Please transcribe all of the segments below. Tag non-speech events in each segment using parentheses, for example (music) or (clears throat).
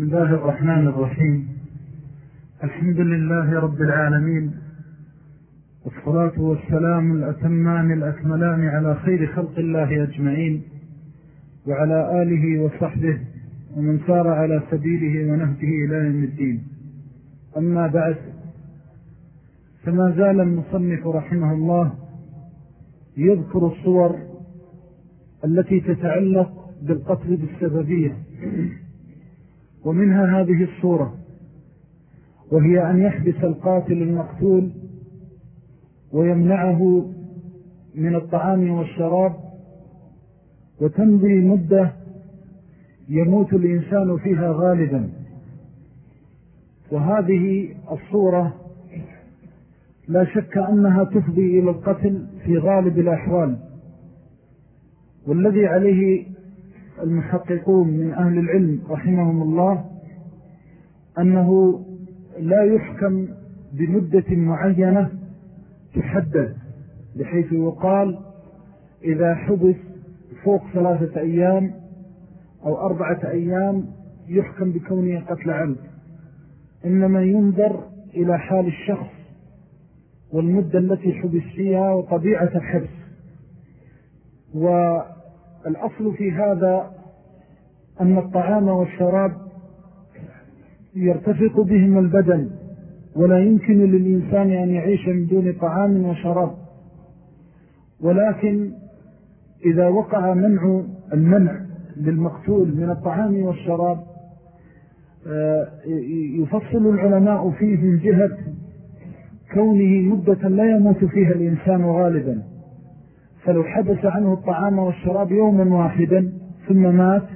بسم الله الرحمن الرحيم. الحمد لله رب العالمين والصلاة والسلام الأتمان الأكملان على خير خلق الله أجمعين وعلى آله وصحبه ومن سار على سبيله ونهجه إلى يوم الدين. أما بعد فما زال المصنف رحمه الله يذكر الصور التي تتعلق بالقتل بالسببية. ومنها هذه الصورة وهي أن يحبس القاتل المقتول ويمنعه من الطعام والشراب وتمضي مدة يموت الإنسان فيها غالبا. وهذه الصورة لا شك أنها تفضي إلى القتل في غالب الأحوال. والذي عليه المحققون من أهل العلم رحمهم الله أنه لا يحكم بمدة معينة تحدد بحيث يقال إذا حدث فوق ثلاثة أيام أو أربعة أيام يحكم بكونه قتل عمد إنما ينظر إلى حال الشخص والمدة التي حبس فيها وطبيعة الحبس. والأصل في هذا أن الطعام والشراب يرتفق بهم البدن ولا يمكن للإنسان أن يعيش من دون طعام وشراب. ولكن إذا وقع منع المنع للمقتول من الطعام والشراب آه، يفصل العلماء فيه من جهة كونه مدة لا يموت فيها الإنسان غالبا. فلو حدث عنه الطعام والشراب يوما واحدا ثم مات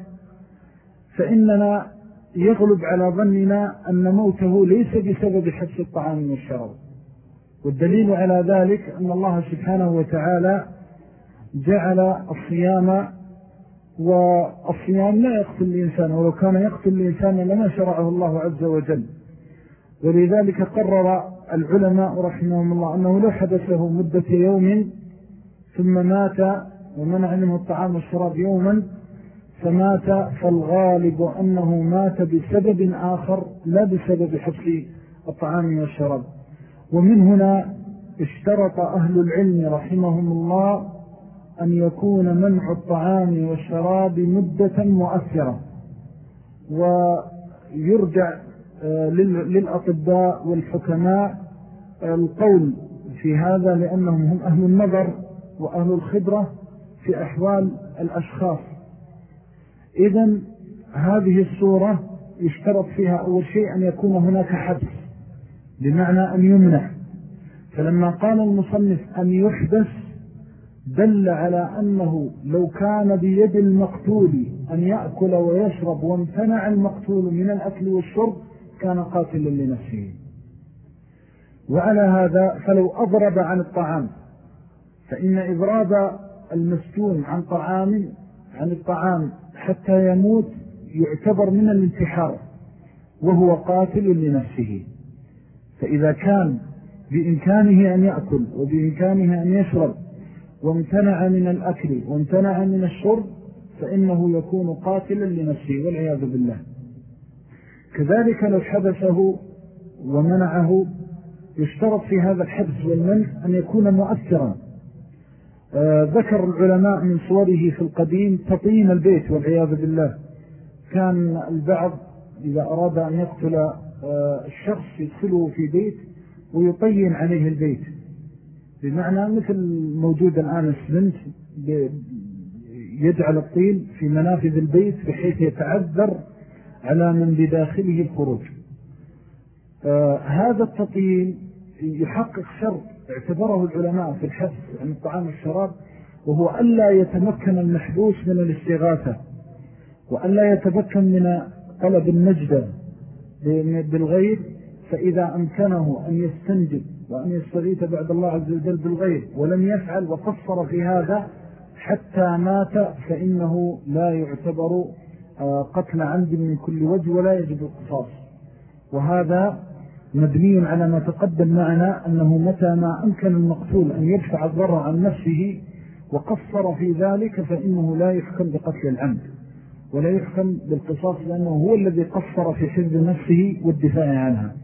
فإننا يغلب على ظننا أن موته ليس بسبب حبس الطعام والشراب. والدليل على ذلك أن الله سبحانه وتعالى جعل الصيام والصيام لا يقتل الإنسان ولو كان يقتل الإنسان لما شرعه الله عز وجل. ولذلك قرر العلماء رحمهم الله أنه لو حدثه مدة يوم ثم مات ومنع منه الطعام والشراب يوما فمات فالغالب أنه مات بسبب آخر لا بسبب حبس الطعام والشراب. ومن هنا اشترط أهل العلم رحمهم الله أن يكون منع الطعام والشراب مدة مؤثرة ويرجع آه، للأطباء والحكماء القول في هذا لأنهم هم أهل النظر. وأهل الخبرة في أحوال الأشخاص. إذن هذه الصورة يشترط فيها أول شيء أن يكون هناك حبس بمعنى أن يمنع. فلما قال المصنف أن يحدث دل على أنه لو كان بيد المقتول أن يأكل ويشرب وامتنع المقتول من الأكل والشرب كان قاتلا لنفسه. وعلى هذا فلو أضرب عن الطعام فإن إضراب المسجون عن طعام عن الطعام حتى يموت يعتبر من الانتحار وهو قاتل لنفسه. فإذا كان بإمكانه أن يأكل وبإمكانه أن يشرب وامتنع من الأكل وامتنع من الشرب فإنه يكون قاتلا لنفسه والعياذ بالله. كذلك لو حبسه ومنعه يشترط في هذا الحبس والمنع أن يكون مؤثرا. ذكر العلماء من صوره في القديم تطين البيت والعياذ بالله. كان البعض إذا أراد أن يقتل آه الشخص يدخله في بيت ويطين عليه البيت. بمعنى مثل موجود الآن السلنت يجعل الطين في منافذ البيت بحيث يتعذر على من بداخله الخروج. آه هذا التطين يحقق شرط اعتبره العلماء في الحفظ عن الطعام والشراب وهو ألا يتمكن المحبوس من الاستغاثة وألا يتمكن من طلب النجدة بالغير فإذا أمكنه أن يستنجد وأن يستغيث بعد الله عز وجل بالغير ولم يفعل وقصر في هذا حتى مات فإنه لا يعتبر آه، قتل عمد من كل وجه ولا يجب القصاص. وهذا مبني على ما تقدم معنا أنه متى ما أمكن المقتول أن يدفع الضرر عن نفسه وقصر في ذلك فإنه لا يحكم بقتل العمد ولا يحكم بالقصاص لأنه هو الذي قصر في حفظ نفسه والدفاع عنها.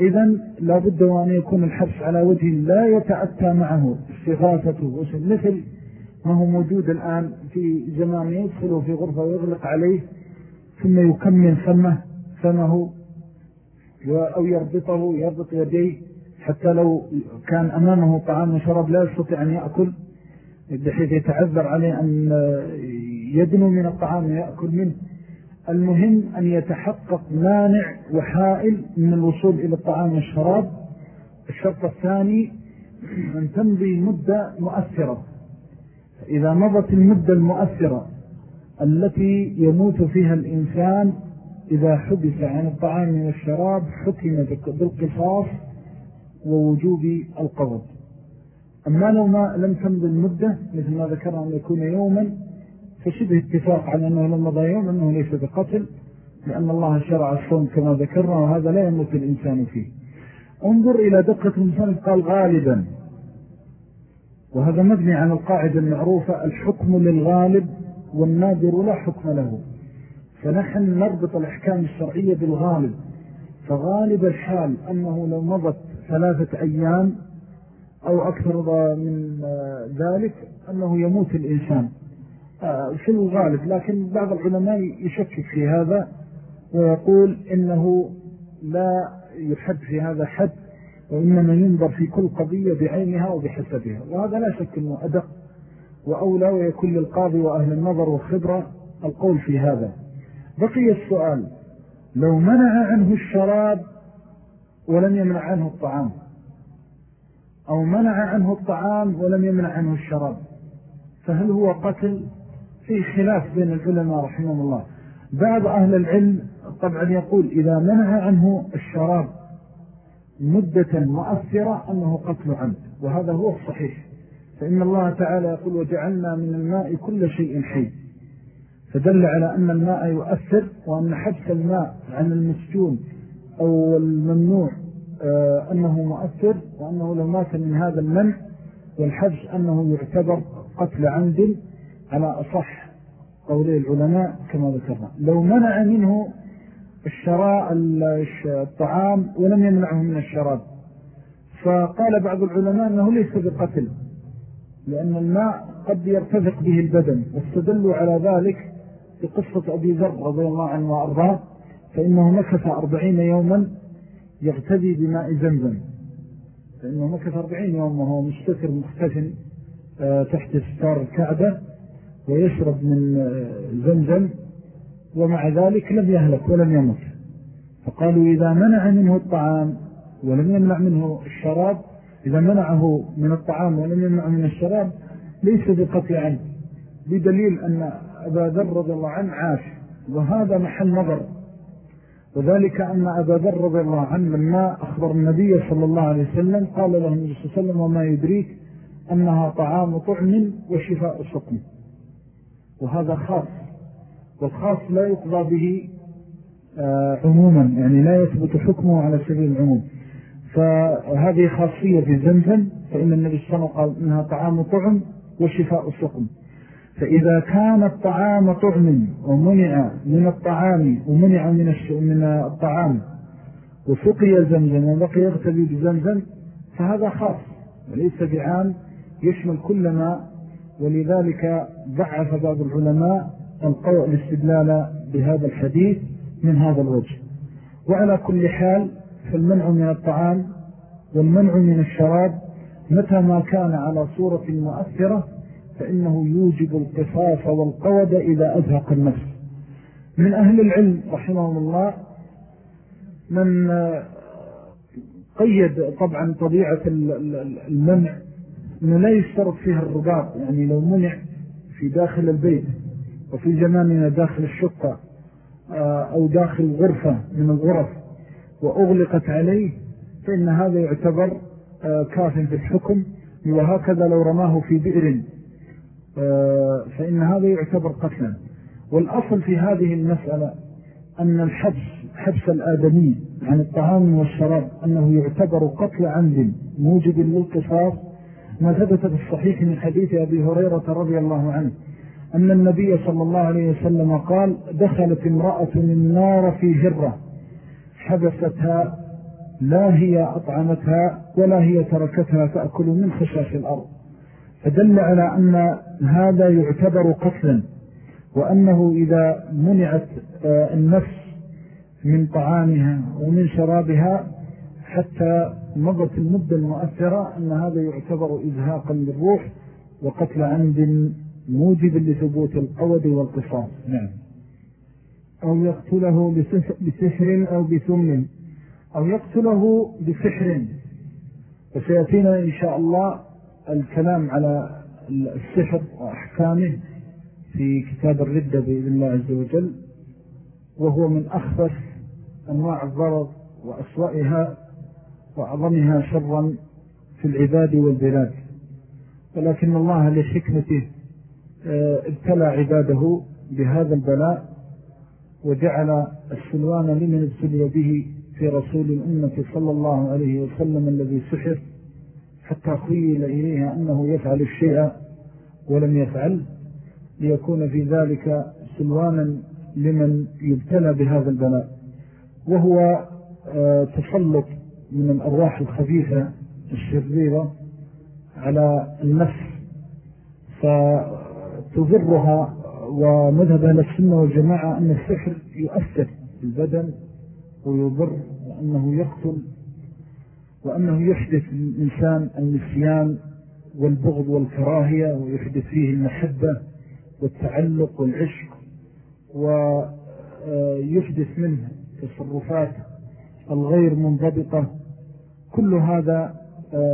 إذن لا بد وأن يكون الحبس على وجه لا يتأتى معه استغاثته مثل ما هو موجود الآن في زمان يدخل في غرفة ويغلق عليه ثم يكمل فمه فمه أو يربطه يربط يديه حتى لو كان أمامه طعام وشرب لا يستطيع أن يأكل بحيث يتعذر عليه أن يدنو من الطعام ويأكل منه. المهم أن يتحقق مانع وحائل من الوصول إلى الطعام والشراب. الشرط الثاني أن تمضي مدة مؤثرة. إذا مضت المدة المؤثرة التي يموت فيها الإنسان إذا حدث عن الطعام والشراب حكم بالقصاص ووجوب القبض. أما لو ما لم تمضي المدة مثل ما ذكرنا أن يكون يوما فشبه اتفاق على أنه لم مضى يوم أنه ليس بقتل لأن الله شرع الصوم كما ذكرنا وهذا لا يموت الإنسان فيه. انظر إلى دقة الإنسان قال غالبا. وهذا مبني عن القاعدة المعروفة الحكم للغالب والنادر لا حكم له. فنحن نربط الأحكام الشرعية بالغالب. فغالب الحال أنه لو مضت ثلاثة أيام أو أكثر من ذلك أنه يموت الإنسان. آه، في الغالب. لكن بعض العلماء يشكك في هذا ويقول إنه لا يحد في هذا حد وإنما ينظر في كل قضية بعينها وبحسبها. وهذا لا شك أنه أدق وأولى ويكون للقاضي وأهل النظر والخبرة القول في هذا. بقي السؤال لو منع عنه الشراب ولم يمنع عنه الطعام أو منع عنه الطعام ولم يمنع عنه الشراب فهل هو قتل؟ في خلاف بين العلماء رحمه الله. بعض أهل العلم طبعا يقول إذا منع عنه الشراب مدة مؤثرة أنه قتل عمد وهذا هو الصحيح. فإن الله تعالى يقول وجعلنا من الماء كل شيء حي. فدل على أن الماء يؤثر وأن حبس الماء عن المسجون أو الممنوع آه، أنه مؤثر وأنه لو مات من هذا المنع والحبس أنه يعتبر قتل عمد على أصح قولي العلماء كما ذكرنا. لو منع منه الشراء الطعام ولم يمنعه من الشراب. فقال بعض العلماء أنه ليس بقتل لأن الماء قد يرتفق به البدن واستدلوا على ذلك بقصة أبي ذر رضي الله عنه وأرضاه فإنه مكث أربعين يوما يغتدي بماء زمزم. فإنه مكث أربعين يوم وهو مستثر مختفن آه، تحت ستار الكعبة ويشرب من آه، زمزم ومع ذلك لم يهلك ولم يمت. فقالوا إذا منع منه الطعام ولم يمنع منه الشراب إذا منعه من الطعام ولم يمنع من الشراب ليس بقطع عنه بدليل أن أبا ذر رضي الله عنه عاش وهذا محل نظر. وذلك أن أبا ذر رضي الله عنه لما أخبر النبي صلى الله عليه وسلم قال له النبي صلى الله عليه وسلم وما يدريك أنها طعام طعم وشفاء سقم. وهذا خاص والخاص لا يقضى به آه، عموما يعني لا يثبت حكمه على سبيل العموم. فهذه خاصية في زمزم فإن النبي صلى الله عليه وسلم قال إنها طعام طعم وشفاء سقم. فإذا كان الطعام طعم ومنع من الطعام ومنع من من الطعام وسقي زمزم وبقي يغتبي بزمزم فهذا خاص وليس بعام يشمل كل ما ولذلك ضعف بعض العلماء القوء الاستدلال بهذا الحديث من هذا الوجه. وعلى كل حال فالمنع من الطعام والمنع من الشراب متى ما كان على صورة مؤثرة فإنه يوجب القصاص والقود إذا أزهق النفس. من أهل العلم رحمه الله من قيد طبعا طبيعة المنع أنه لا يشترط فيها الرباط. يعني لو منع في داخل البيت وفي زماننا داخل الشقة آه، أو داخل غرفة من الغرف وأغلقت عليه فإن هذا يعتبر آه، كاف في الحكم. وهكذا لو رماه في بئر فإن هذا يعتبر قتلا. والأصل في هذه المسألة أن الحبس حبس الآدمي عن الطعام والشراب أنه يعتبر قتل عمد موجب للقصاص. ما ثبت في الصحيح من حديث أبي هريرة رضي الله عنه أن النبي صلى الله عليه وسلم قال دخلت امرأة النار في هرة حبستها لا هي أطعمتها ولا هي تركتها تأكل من خشاش الأرض. فدل على أن هذا يعتبر قتلا وأنه إذا منعت آه، النفس من طعامها ومن شرابها حتى مضت المدة المؤثرة أن هذا يعتبر إزهاقا للروح وقتل عمد موجب لثبوت القود والقصاص. نعم. أو يقتله بسحر أو بثم أو يقتله بسحر. وسيأتينا إن شاء الله الكلام على السحر وأحكامه في كتاب الردة بإذن الله عز وجل وهو من أخفف أنواع الضرر وأسوأها وأعظمها شرا في العباد والبلاد. ولكن الله لحكمته آه، ابتلى عباده بهذا البلاء وجعل السلوان لمن ابتلي به في رسول الأمة صلى الله عليه وسلم الذي سحر. حتى خيل إليها أنه يفعل الشيء ولم يفعل ليكون في ذلك سلوانا لمن يبتلى بهذا البلاء. وهو آه، تسلط من الأرواح الخبيثة الشريرة على النفس فتضرها ومذهب أهل السنة والجماعة أن السحر يؤثر في البدن ويضر وأنه يقتل وأنه يحدث للإنسان النسيان والبغض والكراهية ويحدث فيه المحبة والتعلق والعشق ويحدث منه تصرفات الغير منضبطة. كل هذا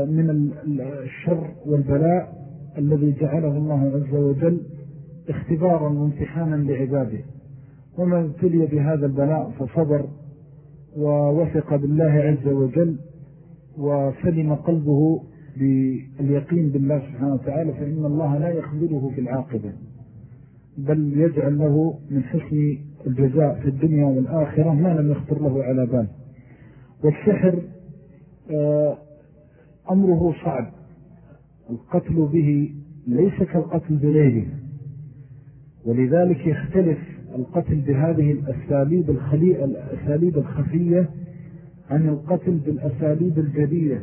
من الشر والبلاء الذي جعله الله عز وجل اختبارا وامتحانا لعباده. ومن ابتلي بهذا البلاء فصبر ووثق بالله عز وجل وسلم قلبه باليقين بالله سبحانه وتعالى فإن الله لا يخذله في العاقبة بل يجعل له من حسن الجزاء في الدنيا والآخرة ما لم يخطر له على بال. والسحر آه، أمره صعب. القتل به ليس كالقتل بغيره. ولذلك يختلف القتل بهذه الأساليب الخليئة الأساليب الخفية عن القتل بالأساليب الجديدة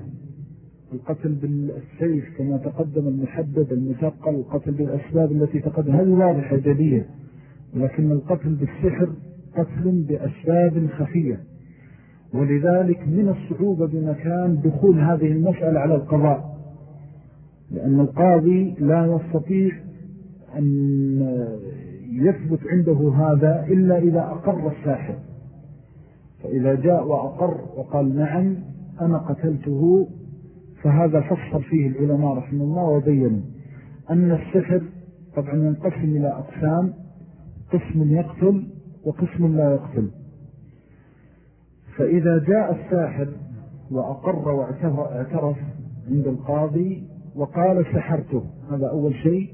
القتل بالسيف كما تقدم المحدد المثقل القتل بالأسباب التي تقدم هذه واضحة جديدة ولكن القتل بالسحر قتل بأسباب خفية ولذلك من الصعوبة بمكان دخول هذه المسألة على القضاء لأن القاضي لا يستطيع أن يثبت عنده هذا إلا إذا أقر الساحر. فإذا جاء وأقر وقال نعم أنا قتلته فهذا فصل فيه العلماء رحمه الله وبينوا أن السحر طبعا ينقسم إلى أقسام قسم يقتل وقسم لا يقتل. فإذا جاء الساحر وأقر واعترف عند القاضي وقال سحرته هذا أول شيء.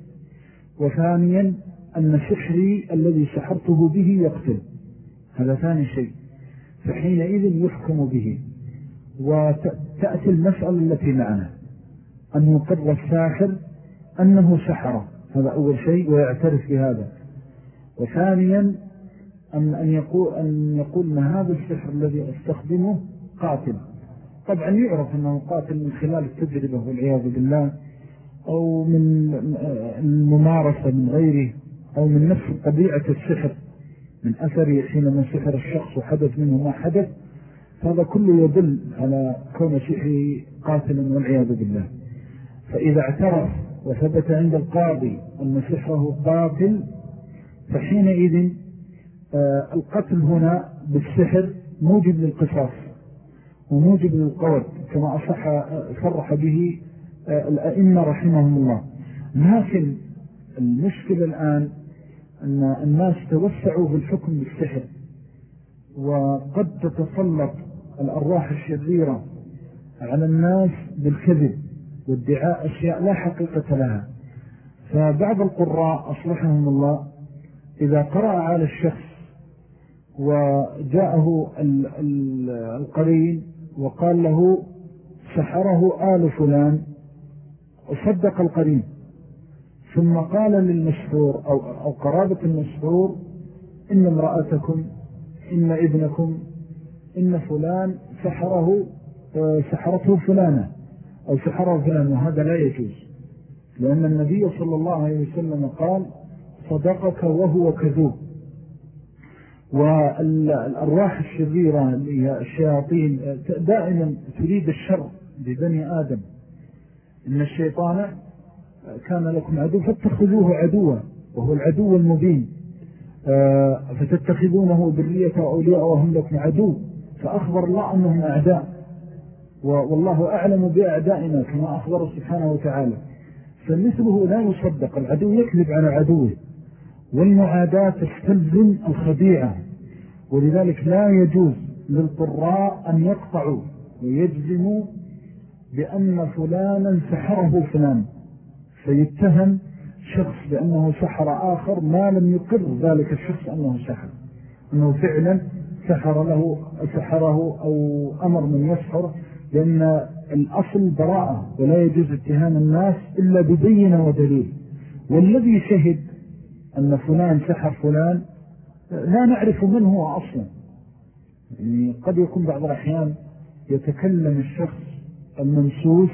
وثانيا أن سحري الذي سحرته به يقتل. هذا ثاني شيء. فحينئذ يحكم به وتأتي المسألة التي معنا. أن يقر الساحر أنه سحره هذا أول شيء ويعترف بهذا. وثانيا أن, أن, يقول, أن يقول أن هذا السحر الذي أستخدمه قاتل. طبعا يعرف أنه قاتل من خلال التجربة والعياذ بالله أو من الممارسة من غيره أو من نفس طبيعة السحر. من أثره حينما سحر الشخص وحدث منه ما حدث هذا كله يدل على كون سحره قاتلا والعياذ بالله. فإذا اعترف وثبت عند القاضي أن سحره قاتل فحينئذ آه، القتل هنا بالسحر موجب للقصاص وموجب للقوت كما أصح صرح به آه، الأئمة رحمهم الله. لكن المشكلة الآن أن الناس توسعوا في الحكم بالسحر وقد تتسلط الأرواح الشريرة على الناس بالكذب وادعاء أشياء لا حقيقة لها. فبعض القراء أصلحهم الله إذا قرأ على الشخص وجاءه القرين وقال له سحره آل فلان وصدق القرين. ثم قال للمسحور أو, أو قرابة المسحور إن امرأتكم إن ابنكم إن فلان سحره سحرته فلانة أو سحره فلان وهذا لا يجوز. لأن النبي صلى الله عليه وسلم قال صدقك وهو كذوب. والأرواح الشريرة الشياطين دائما تريد الشر ببني آدم. إن الشيطان كان لكم عدو فاتخذوه عدوا وهو العدو المبين. آه، فتتخذونه ذرية أولياء وهم لكم عدو. فأخبر الله أنهم أعداء. والله أعلم بأعدائنا كما أخبر سبحانه وتعالى. فمثله لا يصدق. العدو يكذب على عدوه. والمعاداة تستلزم الخديعة. ولذلك لا يجوز للقراء أن يقطعوا ويجزموا بأن فلانا سحره فلان. فيتهم شخص بأنه سحر آخر ما لم يقر ذلك الشخص أنه سحر. أنه فعلا سحر له سحره أو أمر من يسحر لأن الأصل براءة ولا يجوز اتهام الناس إلا ببينة ودليل. والذي شهد أن فلان سحر فلان لا نعرف من هو أصلا. يعني قد يكون بعض الأحيان يتكلم الشخص المنسوس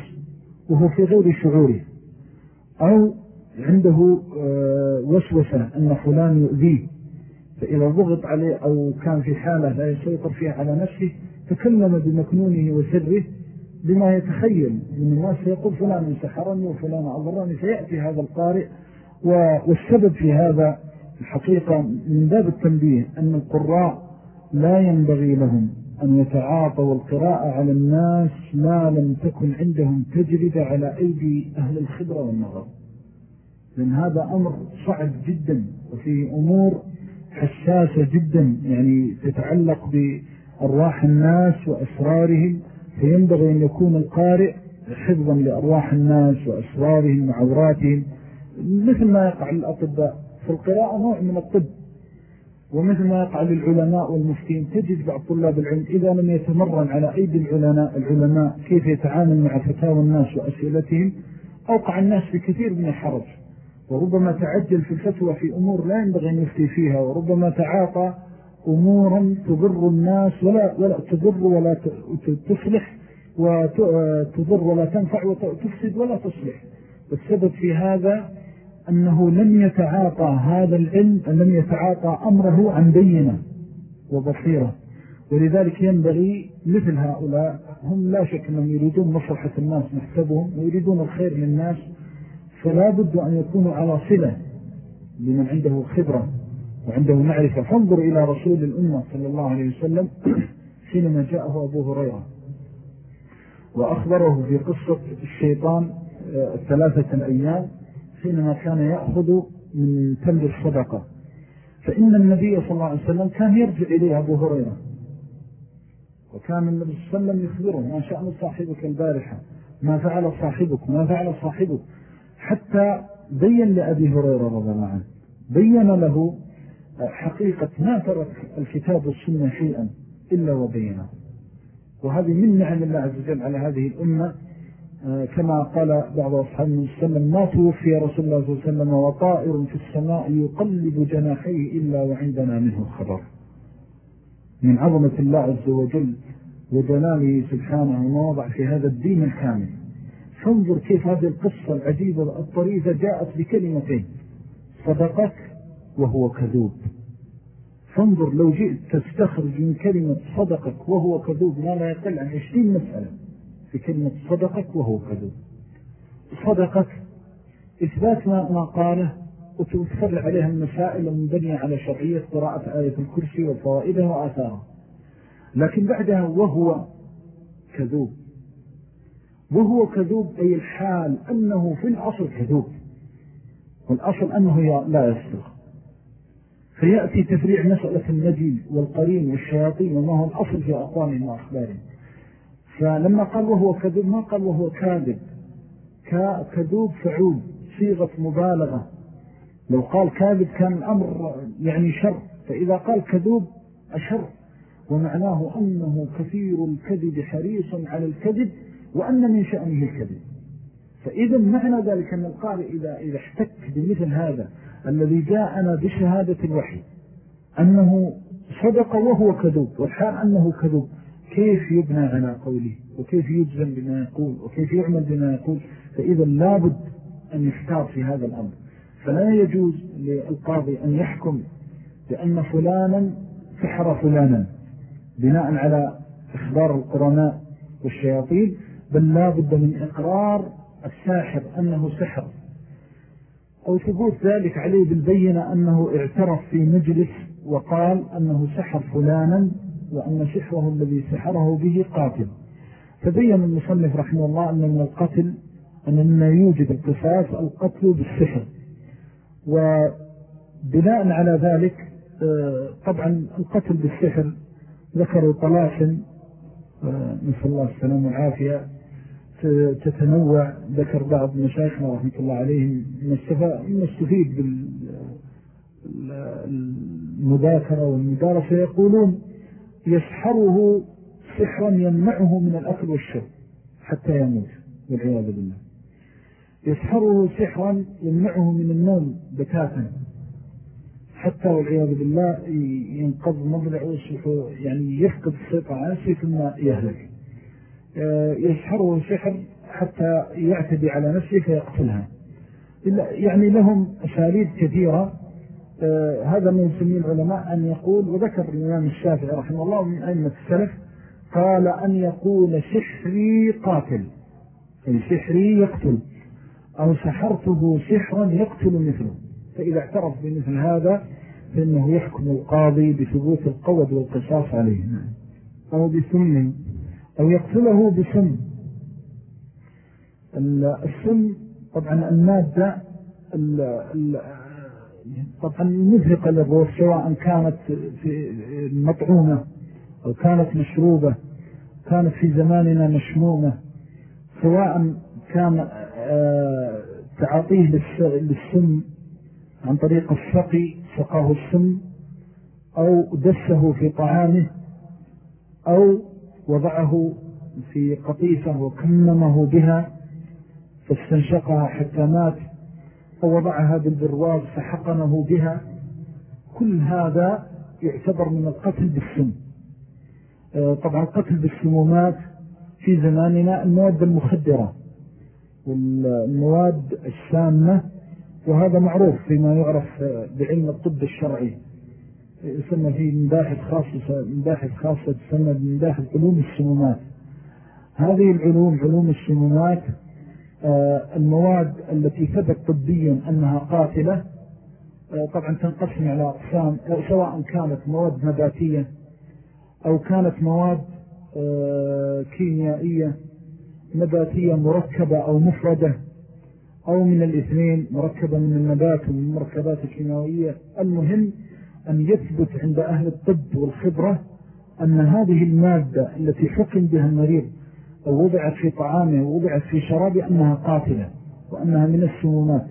وهو في غير شعوره. أو عنده آه، وسوسة أن فلان يؤذيه. فإذا ضغط عليه أو كان في حالة لا يسيطر فيها على نفسه تكلم بمكنونه وسره بما يتخيل من الناس يقول فلان سحرني وفلان أضرني فيأتي هذا القارئ. والسبب في هذا الحقيقة من باب التنبيه أن القراء لا ينبغي لهم. أن يتعاطوا القراءة على الناس ما لم تكن عندهم تجربة على أيدي أهل الخبرة والنظر. لأن هذا أمر صعب جدا وفي أمور حساسة جدا يعني تتعلق بأرواح الناس وأسرارهم فينبغي أن يكون القارئ حفظا لأرواح الناس وأسرارهم وعوراتهم. مثل ما يقع للأطباء في القراءة نوع من الطب. ومثل ما يقع للعلماء والمفتين تجد بعض طلاب العلم إذا لم يتمرن على أيدي العلماء العلماء كيف يتعامل مع فتاوى الناس وأسئلتهم؟ أوقع الناس في كثير من الحرج. وربما تعجل في الفتوى في أمور لا ينبغي أن يفتي فيها وربما تعاطى أمورا تضر الناس ولا, ولا تضر ولا تصلح وتضر ولا تنفع وتفسد ولا تصلح. والسبب في هذا أنه لم يتعاطى هذا العلم لم يتعاطى أمره عن بينة وبصيرة. ولذلك ينبغي مثل هؤلاء هم لا شك أنهم يريدون مصلحة الناس نحسبهم ويريدون الخير للناس. فلا بد أن يكونوا على صلة لمن عنده خبرة وعنده معرفة. فانظر إلى رسول الأمة صلى الله عليه وسلم (clears throat) حينما جاءه أبو هريرة. وأخبره في قصة الشيطان آه، الثلاثة الأيام حينما كان يأخذ من تمر الصدقة. فإن النبي صلى الله عليه وسلم كان يرجع إليه أبو هريرة. وكان النبي صلى الله عليه وسلم يخبره ما شأن صاحبك البارحة؟ ما فعل صاحبك؟ ما فعل صاحبك؟ حتى بين لأبي هريرة رضي الله عنه. بين له حقيقة ما ترك الكتاب والسنة شيئا إلا وبينه. وهذه من نعم الله عز وجل على هذه الأمة. كما قال بعض أصحاب وسلم ما توفي رسول الله صلى الله عليه وسلم وطائر في السماء يقلب جناحيه إلا وعندنا منه خبر. من عظمة الله عز وجل وجلاله سبحانه وما وضع في هذا الدين الكامل. فانظر كيف هذه القصة العجيبة الطريفة جاءت بكلمتين صدقك وهو كذوب. فانظر لو جئت تستخرج من كلمة صدقك وهو كذوب ما لا يقل عن عشرين مسألة. في كلمة صدقك وهو كذوب صدقك إثبات ما قاله وتفرع عليها المسائل المبنية على شرعية قراءة آية الكرسي وفوائدها وآثارها لكن بعدها وهو كذوب. وهو كذوب أي الحال أنه في الأصل كذوب. والأصل أنه لا يصدق. فيأتي تفريع مسألة النجي والقرين والشياطين وما هو الأصل في أقوالهم وأخبارهم فلما قال وهو كذب ما قال وهو كاذب. كذوب فعول صيغة مبالغة. لو قال كاذب كان الأمر يعني شر. فإذا قال كذوب أشر. ومعناه أنه كثير الكذب حريص على الكذب وأن من شأنه الكذب. فإذا معنى ذلك أن القارئ إذا, إذا احتك بمثل هذا الذي جاءنا بشهادة الوحي أنه صدق وهو كذوب والحال أنه كذوب. كيف يبنى على قوله؟ وكيف يجزم بما يقول؟ وكيف يعمل بما يقول؟ فإذا لابد أن يختار في هذا الأمر. فلا يجوز للقاضي أن يحكم بأن فلانا سحر فلانا بناء على إخبار القرناء والشياطين بل لا بد من إقرار الساحر أنه سحر. أو ثبوت ذلك عليه بالبينة أنه اعترف في مجلس وقال أنه سحر فلانا وأن سحره الذي سحره به قاتل. فبين المصنف رحمه الله أن من القتل أن يوجد القصاص القتل بالسحر. وبناء على ذلك آه، طبعا القتل بالسحر ذكروا طلاسم آه، نسأل الله السلام والعافية. تتنوع ذكر بعض مشايخنا رحمة الله عليهم من استفيد بالمذاكرة والمدارسة. يقولون يسحره سحرا يمنعه من الأكل والشرب حتى يموت والعياذ بالله. يسحره سحرا يمنعه من النوم بتاتا حتى والعياذ بالله ينقض مضلع يعني يفقد السيطة عاشي ثم يهلك. آه، يسحره سحر حتى يعتدي على نفسه فيقتلها. يعني لهم أساليب كثيرة هذا من يسميه العلماء أن يقول وذكر الإمام الشافعي رحمه الله من أئمة السلف قال أن يقول سحري قاتل أي سحري يقتل أو سحرته سحرا يقتل مثله. فإذا اعترف بمثل هذا فإنه يحكم القاضي بثبوت القود والقصاص عليه أو بسم أو يقتله بسم. السم طبعا المادة طبعا مزهقة للروح سواء كانت في مطعومة أو كانت مشروبة كانت في زماننا مشمومة سواء كان آه، تعاطيه للسم عن طريق السقي سقاه السم أو دسه في طعامه أو وضعه في قطيفة وكممه بها فاستنشقها حتى مات. ووضعها بالبرواز فحقنه بها. كل هذا يعتبر من القتل بالسم. آه، طبعا القتل بالسمومات في زماننا المواد المخدرة والمواد السامة وهذا معروف فيما يعرف بعلم الطب الشرعي. يسمى فيه مباحث خاصة مباحث خاصة تسمى بمباحث علوم السمومات. هذه العلوم علوم السمومات المواد التي ثبت طبيا أنها قاتلة. آه، طبعا تنقسم على أقسام آه، سواء كانت مواد نباتية أو كانت مواد كيميائية نباتية مركبة أو مفردة أو من الاثنين مركبة من النبات ومن المركبات الكيميائية المهم أن يثبت عند أهل الطب والخبرة أن هذه المادة التي حكم بها المريض أو وضعت في طعامه ووضعت في شرابه أنها قاتلة وأنها من السمومات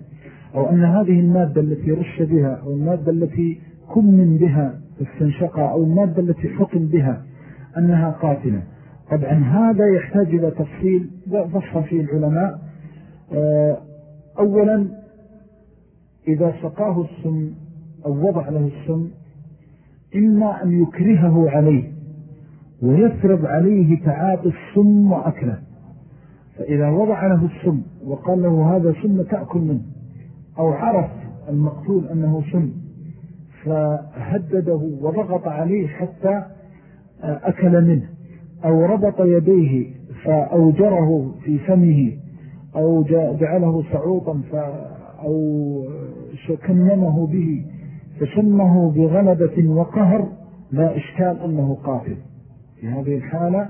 أو أن هذه المادة التي رش بها أو المادة التي كمن بها استنشقها أو المادة التي حكم بها أنها قاتلة. طبعا هذا يحتاج إلى تفصيل فصل فيه العلماء. آه، أولا إذا سقاه السم أو وضع له السم إما أن يكرهه عليه ويفرض عليه تعاطي السم وأكله. فإذا وضع له السم وقال له هذا سم تأكل منه أو عرف المقتول أنه سم فهدده وضغط عليه حتى أكل منه أو ربط يديه فأوجره في فمه أو جعله سعوطا أو كممه به فشمه بغلبة وقهر لا إشكال أنه قاتل. في هذه الحالة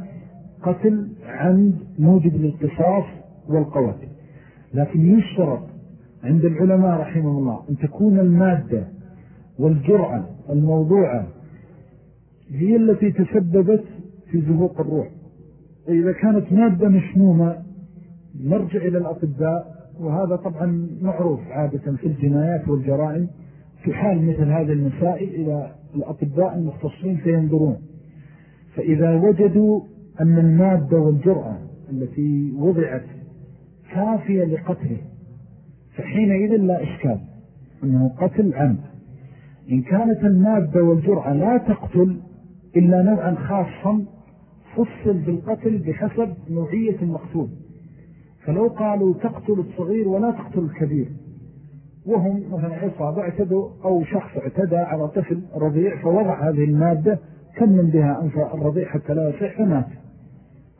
قتل عند موجب للقصاص والقوات لكن يشترط عند العلماء رحمه الله أن تكون المادة والجرعة الموضوعة هي التي تسببت في زهوق الروح. إذا كانت مادة مشمومة نرجع إلى الأطباء وهذا طبعا معروف عادة في الجنايات والجرائم. في حال مثل هذه المسائل إلى الأطباء المختصين فينظرون فإذا وجدوا أن المادة والجرأة التي وضعت كافية لقتله فحينئذ لا إشكال أنه قتل عمد إن كانت المادة والجرعة لا تقتل إلا نوعا خاصا فصل بالقتل بحسب نوعية المقتول. فلو قالوا تقتل الصغير ولا تقتل الكبير وهم مثلا عصابة اعتدوا أو شخص اعتدى على طفل رضيع فوضع هذه المادة كمن بها أنف الرضيع حتى لا يصيح فمات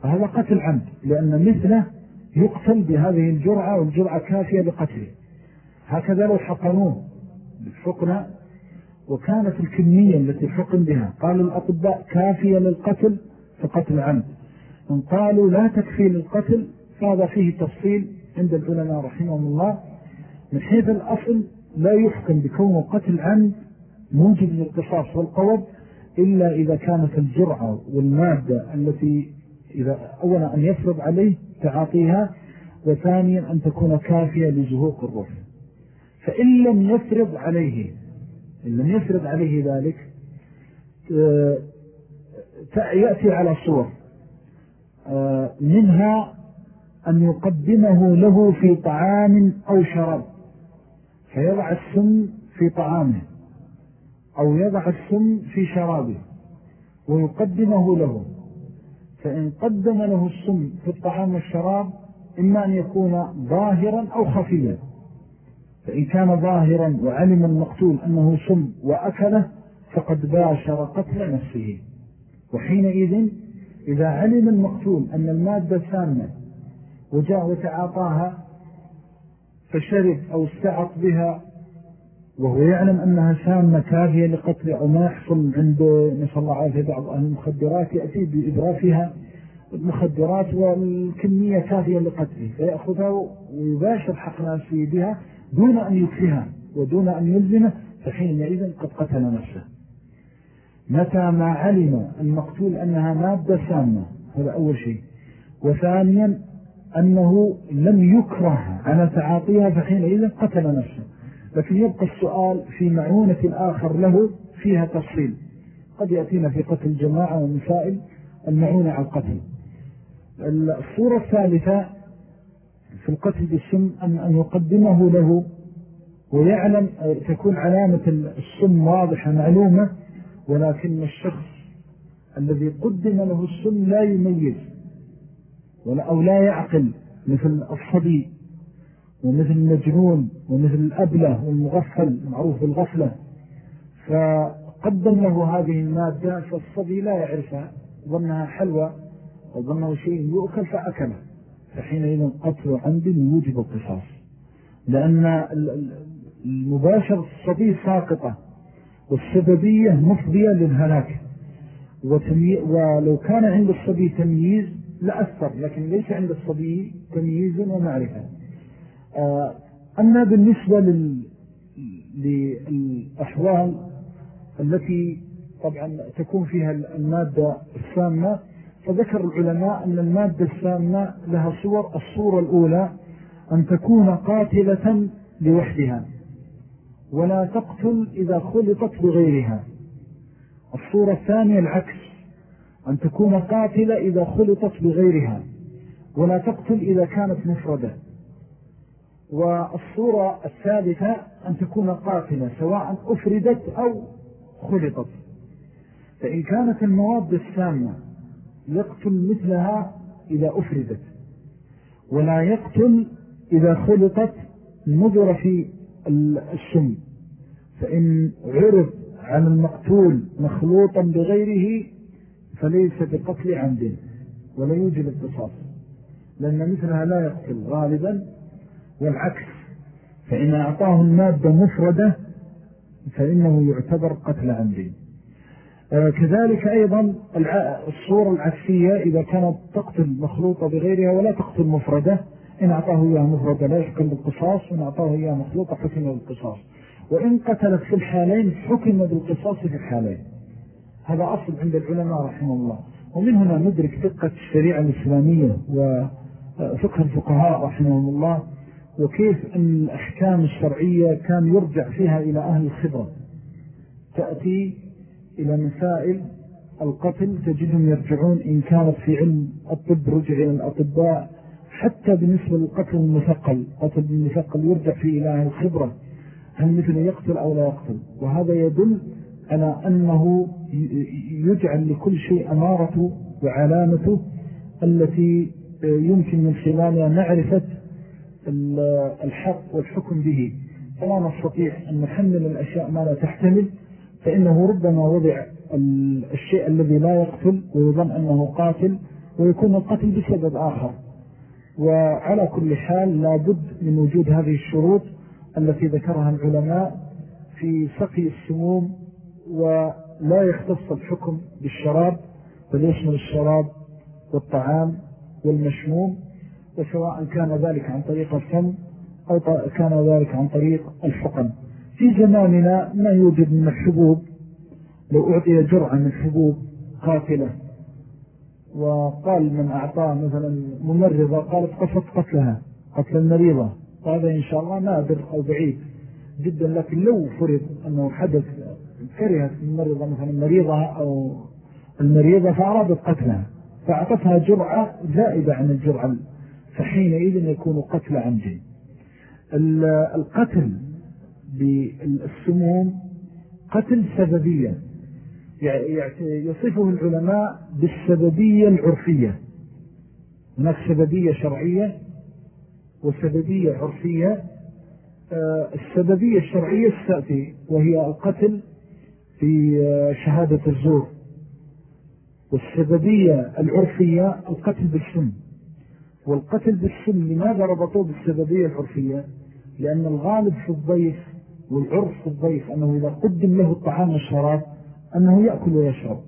فهذا قتل عمد لأن مثله يقتل بهذه الجرعة والجرعة كافية لقتله. هكذا لو حقنوه بالحقنة وكانت الكمية التي حقن بها. قال الأطباء كافية للقتل فقتل عمد. إن قالوا لا تكفي للقتل فهذا فيه تفصيل عند العلماء رحمهم الله من حيث الأصل لا يحكم بكونه قتل عمد موجب للقصاص والقوض إلا إذا كانت الجرعة والمادة التي إذا أولا أن يفرض عليه تعاطيها وثانيا أن تكون كافية لزهوق الروح فإن لم يفرض عليه إن لم يفرض عليه ذلك آه، يأتي على صور آه، منها أن يقدمه له في طعام أو شراب فيضع السم في طعامه. أو يضع السم في شرابه ويقدمه له. فإن قدم له السم في الطعام والشراب إما أن يكون ظاهرا أو خفيا. فإن كان ظاهرا وعلم المقتول أنه سم وأكله فقد باشر قتل نفسه. وحينئذ إذا علم المقتول أن المادة سامة وجاء وتعاطاها فشرب أو استعط بها وهو يعلم أنها سامة كافية لقتل أو ما يحصل عند نسأل الله عافية بعض أهل المخدرات يأتي بإضرافها المخدرات والكمية كافية لقتله فيأخذها ويباشر حق ناسه بها دون أن يكفيها ودون أن يلزمه فحينئذ قد قتل نفسه. متى ما علم المقتول أنها مادة سامة هذا أول شيء. وثانيا أنه لم يكره على تعاطيها فحينئذ قتل نفسه. لكن يبقى السؤال في معونة الآخر له فيها تفصيل. قد يأتينا في قتل جماعة ومسائل المعونة على القتل. الصورة الثالثة في القتل بالسم أن, أن يقدمه له ويعلم تكون علامة السم واضحة معلومة ولكن الشخص الذي قدم له السم لا يميز ولا أو لا يعقل مثل الصبي ومثل المجنون ومثل الأبلة والمغفل معروف بالغفلة. فقدم له هذه المادة فالصبي لا يعرفها ظنها حلوة وظنه شيء يؤكل فأكله. فحينئذ قتل عمد يوجب القصاص. لأن المباشر الصبي ساقطة والسببية مفضية للهلاك. ولو كان عند الصبي تمييز لأثر لكن ليس عند الصبي تمييز ومعرفة. أما بالنسبة للأحوال التي طبعا تكون فيها المادة السامة فذكر العلماء أن المادة السامة لها صور الصورة الأولى أن تكون قاتلة لوحدها ولا تقتل إذا خلطت بغيرها. الصورة الثانية العكس أن تكون قاتلة إذا خلطت بغيرها ولا تقتل إذا كانت مفردة. والصورة الثالثة أن تكون قاتلة سواء أفردت أو خلطت. فإن كانت المواد السامة يقتل مثلها إذا أفردت ولا يقتل إذا خلطت نظر في السم فإن عرض عن المقتول مخلوطا بغيره فليس بقتل عمد ولا يوجد القصاص لأن مثلها لا يقتل غالبا والعكس. فإن أعطاه المادة مفردة فإنه يعتبر قتل عمد آه، كذلك أيضا الصورة العكسية إذا كانت تقتل مخلوطة بغيرها ولا تقتل مفردة إن أعطاه إياه مفردة لا يحكم بالقصاص وإن أعطاه إياه مخلوطة حكم بالقصاص. وإن قتلت في الحالين حكم بالقصاص في الحالين. هذا أصل عند العلماء رحمه الله. ومن هنا ندرك دقة الشريعة الإسلامية وفقه الفقهاء رحمهم الله. وكيف أن الأحكام الشرعية كان يرجع فيها إلى أهل الخبرة؟ تأتي إلى مسائل القتل تجدهم يرجعون إن كانت في علم الطب رجع إلى الأطباء. حتى بالنسبة للقتل المثقل قتل المثقل يرجع في إله الخبرة. هل مثل يقتل أو لا يقتل؟ وهذا يدل على أنه يجعل لكل شيء أمارته وعلامته التي يمكن من خلالها معرفة الحق والحكم به. فلا نستطيع أن نحمل الأشياء ما لا تحتمل فإنه ربما وضع الشيء الذي لا يقتل ويظن أنه قاتل ويكون القتل بسبب آخر. وعلى كل حال لا بد من وجود هذه الشروط التي ذكرها العلماء في سقي السموم ولا يختص الحكم بالشراب بل يشمل الشراب والطعام والمشموم. وسواء كان ذلك عن طريق الفم أو كان ذلك عن طريق الحقن. في زماننا ما يوجد من الحبوب لو أعطي جرعة من حبوب قاتلة وقال من أعطاه مثلا ممرضة قالت قصد قتلها قتل المريضة. وهذا إن شاء الله نادر أو بعيد جدا لكن لو فرض أنه حدث كرهت الممرضة مثلا مريضة أو المريضة فأرادت قتلها فأعطتها جرعة زائدة عن الجرعة فحينئذ يكون قتل عمد القتل بالسموم قتل سببيا يصفه العلماء بالسببية العرفية. هناك سببية شرعية وسببية عرفية. آه، السببية الشرعية ستأتي وهي القتل في آه، شهادة الزور. والسببية العرفية القتل بالسم. والقتل بالسم لماذا ربطوه بالسببية العرفية؟ لأن الغالب في الضيف والعرف في الضيف أنه إذا قدم له الطعام والشراب أنه يأكل ويشرب.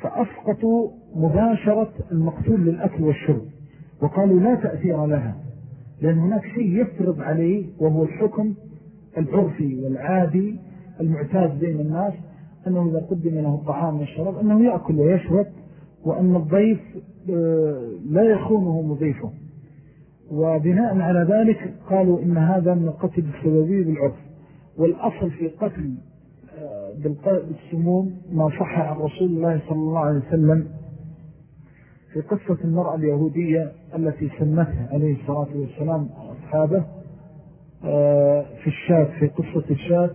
فأسقطوا مباشرة المقتول للأكل والشرب وقالوا لا تأثير لها لأن هناك شيء يفرض عليه وهو الحكم العرفي والعادي المعتاد بين الناس أنه إذا قدم له الطعام والشراب أنه يأكل ويشرب وأن الضيف لا يخونه مضيفه. وبناء على ذلك قالوا إن هذا من القتل السببي بالعرف. والأصل في قتل آه، بالسموم ما صح عن رسول الله صلى الله عليه وسلم في قصة المرأة اليهودية التي سمتها عليه الصلاة والسلام أصحابه آه، في الشاة في قصة الشاة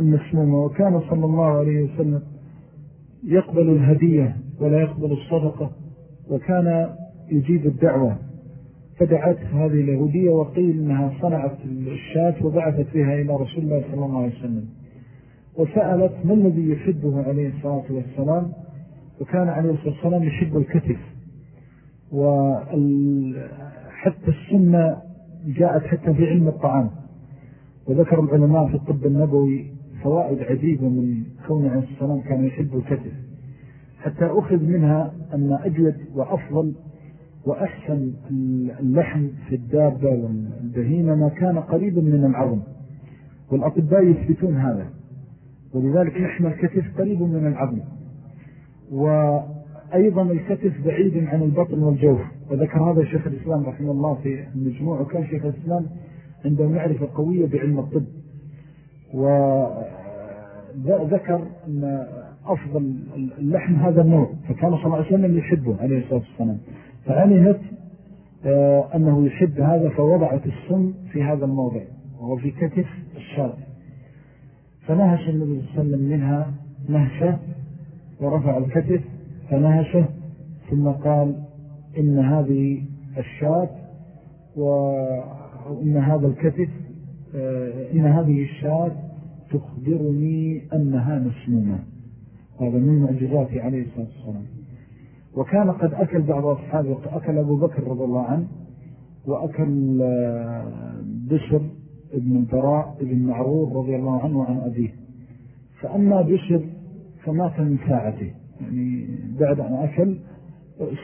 المسمومة. وكان صلى الله عليه وسلم يقبل الهدية ولا يقبل الصدقة. وكان يجيب الدعوة. فدعت هذه اليهودية وقيل أنها صنعت الشاة وبعثت بها إلى رسول الله صلى الله عليه وسلم. وسألت ما الذي يحبه عليه الصلاة والسلام؟ وكان عليه الصلاة والسلام يحب الكتف. وحتى السنة جاءت حتى في علم الطعام. وذكر العلماء في الطب النبوي فوائد عجيبة من كون عليه السلام كان يحب الكتف. حتى أخذ منها أن أجود وأفضل وأحسن اللحم في الدابة والبهيمة ما كان قريبا من العظم. والأطباء يثبتون هذا. ولذلك لحم الكتف قريب من العظم. وأيضا الكتف بعيد عن البطن والجوف. وذكر هذا شيخ الإسلام رحمه الله في المجموع. وكان شيخ الإسلام عنده معرفة قوية بعلم الطب. وذكر أن أفضل اللحم هذا النوع. فكان صلى الله عليه وسلم يحبه عليه الصلاة والسلام. فعلمت آه، أنه يحب هذا فوضعت السم في هذا الموضع وهو في كتف الشاب فنهش النبي صلى الله عليه وسلم منها نهشة ورفع الكتف فنهشه ثم قال إن هذه الشاب وإن هذا الكتف آه، إن هذه الشاب تخبرني أنها مسمومة هذا من معجزاته عليه الصلاة والسلام. وكان قد أكل بعض أصحابه أكل أبو بكر رضي الله عنه وأكل آه، بشر ابن البراء ابن معرور رضي الله عنه عن أبيه. فأما بشر فمات من ساعته. يعني بعد أن أكل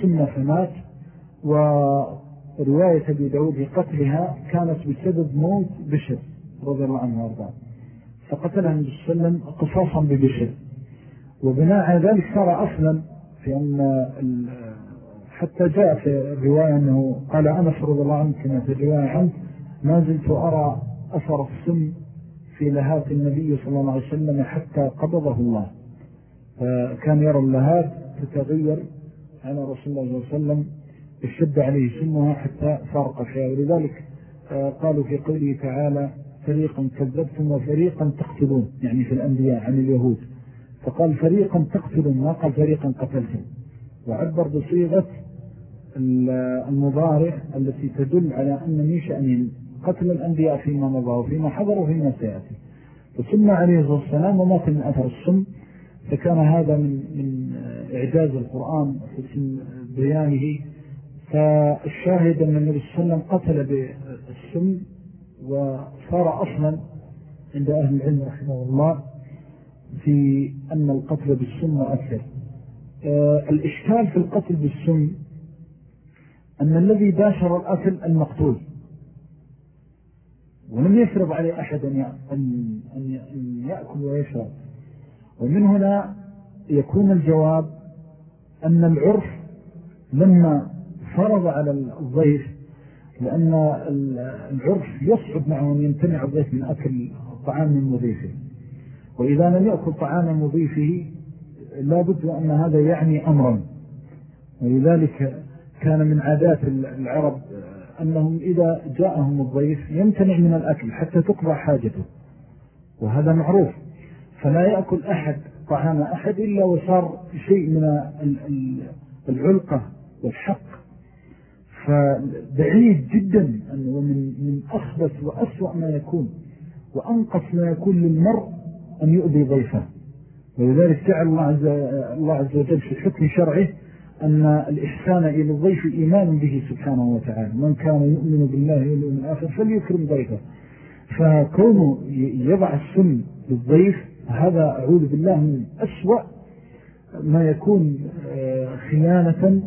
سنة فمات ورواية أبي داود قتلها كانت بسبب موت بشر رضي الله عنه وأرضاه. فقتلها النبي صلى الله عليه وسلم قصاصا ببشر. وبناء على ذلك صار أصلا في أن حتى جاء في الرواية أنه قال أنس رضي الله عنه كما في الرواية عنه ما زلت أرى أثر السم في لهات النبي صلى الله عليه وسلم حتى قبضه الله. فكان يرى اللهات تتغير على رسول الله صلى الله عليه وسلم اشتد عليه سمها حتى فارق الحياة ولذلك آه، قالوا في قوله تعالى فريقا كذبتم وفريقا تقتلون. يعني في الأنبياء عن اليهود. فقال فريقا تقتلون ما قال فريقا قتلتم وعبر بصيغة المضارع التي تدل على أن من شأن قتل الأنبياء فيما مضى وفيما حضر وفيما سيأتي. فسمى عليه الصلاة والسلام ومات من أثر السم. فكان هذا من, من إعجاز القرآن في بيانه. فالشاهد أن النبي صلى الله عليه وسلم قتل بالسم وصار أصلا عند أهل العلم رحمه الله. في أن القتل بالسم مؤثر. آه، الإشكال في القتل بالسم أن الذي باشر الأكل المقتول. ولم يفرض عليه أحد أن يأكل ويشرب. ومن هنا يكون الجواب أن العرف لما فرض على الضيف لأن العرف يصعب معه أن يمتنع الضيف من أكل طعام من مضيفه وإذا لم يأكل طعام مضيفه لا بد أن هذا يعني أمرا. ولذلك كان من عادات العرب أنهم إذا جاءهم الضيف يمتنع من الأكل حتى تقضى حاجته. وهذا معروف. فلا يأكل أحد طعام أحد إلا وصار شيء من العلقة والحق. فبعيد جدا ومن من أخبث وأسوأ ما يكون وأنقص ما يكون للمرء أن يؤذي ضيفه. ولذلك جعل الله عز, وجل في حكم شرعه أن الإحسان إلى الضيف إيمان به سبحانه وتعالى. من كان يؤمن بالله واليوم الآخر فليكرم ضيفه. فكونه يضع السن للضيف هذا أعوذ بالله من أسوأ ما يكون آه، خيانة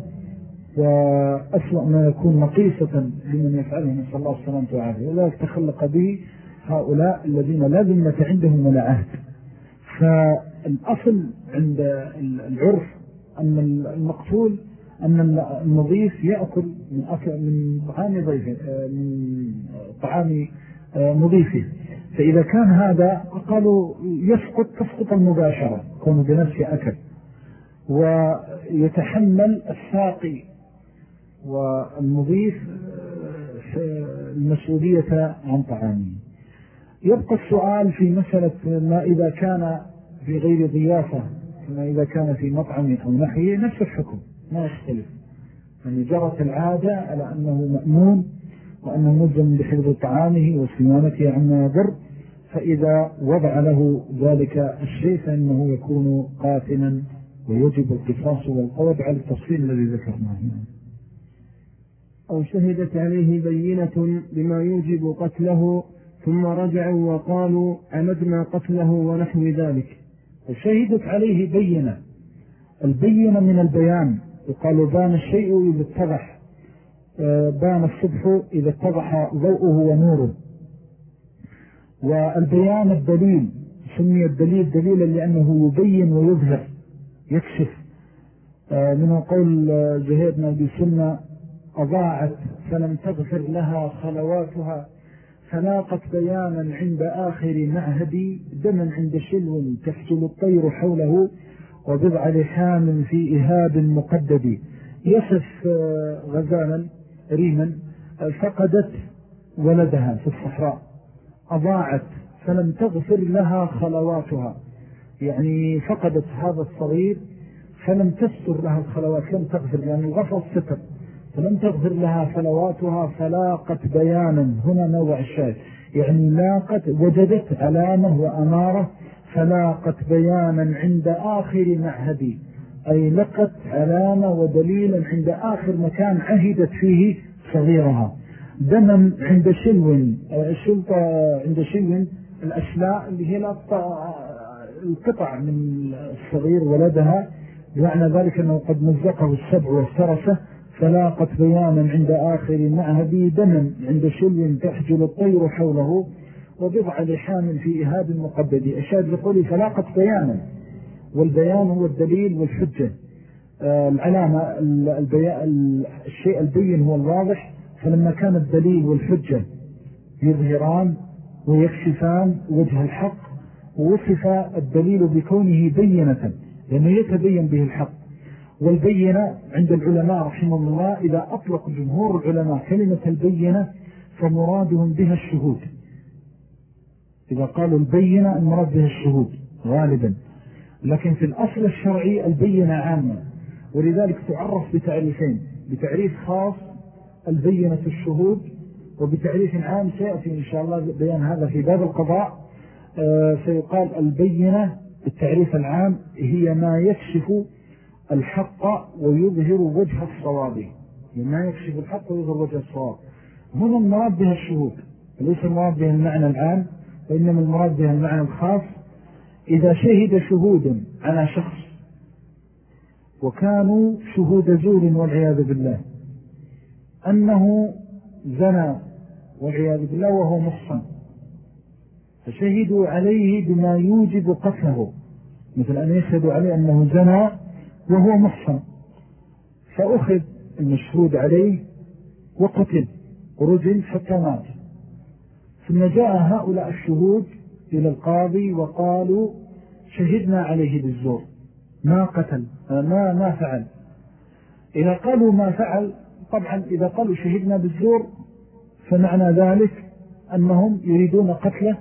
وأسوأ ما يكون نقيصة لمن يفعله. نسأل الله السلامة والعافية. وذلك تخلق به هؤلاء الذين لا ذمة عندهم ولا عهد. فالأصل عند العرف أن المقتول أن النظيف يأكل من, أكل من طعام ضيفه آه، من طعام آه، مضيفه فإذا كان هذا قالوا يسقط تسقط المباشرة كونه بنفسه أكل. ويتحمل الساقي والمضيف آه، المسؤولية عن طعامه. يبقى السؤال في مسألة ما إذا كان في غير ضيافة ما إذا كان في مطعم أو نحيه نفس الحكم ما يختلف. يعني جرت العادة على أنه مأمون وأنه ملزم بحفظ طعامه وصيانته عما يضر فإذا وضع له ذلك الشيء فإنه يكون قاتلا ويجب القصاص والقوض على التفصيل الذي ذكرناه. أو شهدت عليه بينة بما يوجب قتله ثم رجعوا وقالوا عمدنا قتله ونحو ذلك. شهدت عليه بينة. البينة من البيان. يقال بان الشيء إذا اتضح. آه، بان الصبح إذا اتضح ضوءه ونوره. والبيان الدليل سمي الدليل دليلا لأنه يبين ويظهر يكشف. آه، من قول زهير نبي سنة أضاعت فلم تغفر لها خلواتها. فلاقت بيانا عند آخر معهدي دما عند شلو تحجل الطير حوله وبضع لحام في إهاب مقدد. يصف آه، غزالا ريما فقدت ولدها في الصحراء. أضاعت فلم تغفر لها خلواتها. يعني فقدت هذا الصغير فلم تستر لها الخلوات لم تغفر يعني الغفر ستر. فلم تغفر لها فلواتها فلاقت بيانا. هنا نوع الشاهد. يعني لاقت وجدت علامة وأمارة فلاقت بيانا عند آخر معهدي أي لقت علامة ودليلا عند آخر مكان عهدت فيه صغيرها. دما عند شلو عند شلو الأشلاء اللي هي القطع من الصغير ولدها. بمعنى ذلك أنه قد مزقه السبع والسرسة. فلاقت بيانا عند آخر معهدي دما عند شلو تحجل الطير حوله وبضع لحام في إهاب مقبد أشاد لقولي فلاقت بيانا والبيان هو الدليل والحجة. آه، العلامة الشيء البين هو الواضح. فلما كان الدليل والحجة يظهران ويكشفان وجه الحق ووصف الدليل بكونه بينة لأنه يتبين به الحق. والبينة عند العلماء رحمه الله إذا أطلق جمهور العلماء كلمة البينة فمرادهم بها الشهود. إذا قالوا البينة المراد بها الشهود غالبا. لكن في الأصل الشرعي البينة عامة ولذلك تعرف بتعريفين. بتعريف خاص البينة الشهود وبتعريف عام سيأتي إن شاء الله بيان هذا في باب القضاء. آه، سيقال البينة بالتعريف العام هي ما يكشف الحق ويظهر وجه الصواب ما يكشف الحق ويظهر وجه الصواب. هنا المراد بها الشهود وليس المراد بها المعنى العام وإنما المراد بها المعنى الخاص. إذا شهد شهود على شخص وكانوا شهود زور والعياذ بالله. أنه زنى والعياذ بالله وهو محصن. فشهدوا عليه بما يوجب قتله. مثل أن يشهدوا عليه أنه زنى وهو محصن. فأخذ المشهود عليه وقتل ورجل حتى مات. ثم جاء هؤلاء الشهود إلى القاضي وقالوا شهدنا عليه بالزور. ما قتل ما, ما فعل. إذا قالوا ما فعل طبعا إذا قالوا شهدنا بالزور فمعنى ذلك أنهم يريدون قتله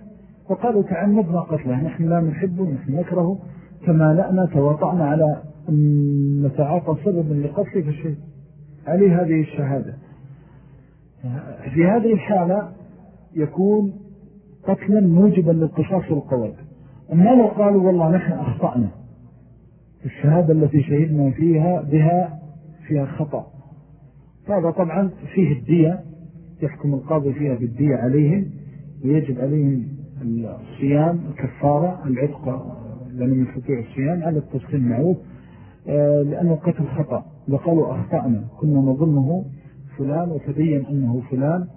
وقالوا تعمدنا قتله. نحن لا نحبه نحن نكرهه. تمالأنا تواطعنا على أن نتعاطى سببا لقتله فشهد عليه هذه الشهادة. في هذه الحالة يكون قتلا موجبا للقصاص والقوات أما لو قالوا والله نحن أخطأنا. الشهادة التي شهدنا فيها بها فيها خطأ. هذا طبعا فيه الدية. يحكم القاضي فيها بالدية عليهم. ويجب عليهم الصيام الكفارة العتق لأنهم يستطيع الصيام على التسخين معروف لأنه قتل خطأ. وقالوا أخطأنا. كنا نظنه فلان وتبين أنه فلان.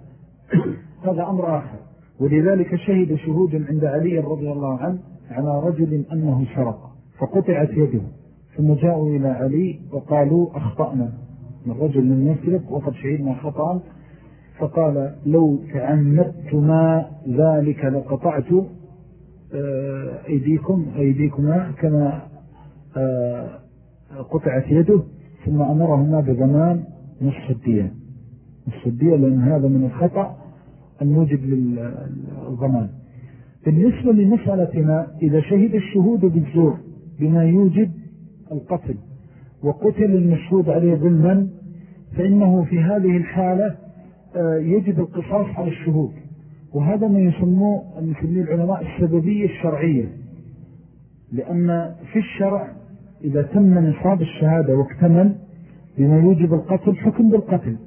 (coughs) هذا أمر آخر. ولذلك شهد شهود عند علي رضي الله عنه على رجل أنه سرق. فقطعت يده. ثم جاءوا إلى علي وقالوا أخطأنا. من رجل من يسرق وقد شهدنا خطأ. فقال لو تعمدت ما ذلك لقطعت آه، أيديكم أيديكما كما آه، قطعت يده ثم أمرهما بضمان نصف الدية. نصف الدية لأن هذا من الخطأ الموجب للضمان. بالنسبة لمسألتنا إذا شهد الشهود بالزور بما يوجب القتل وقتل المشهود عليه ظلما فإنه في هذه الحالة آه، يجب القصاص على الشهود. وهذا ما يسموه يسميه العلماء السببية الشرعية. لأن في الشرع إذا تم نصاب الشهادة واكتمل بما يوجب القتل حكم بالقتل.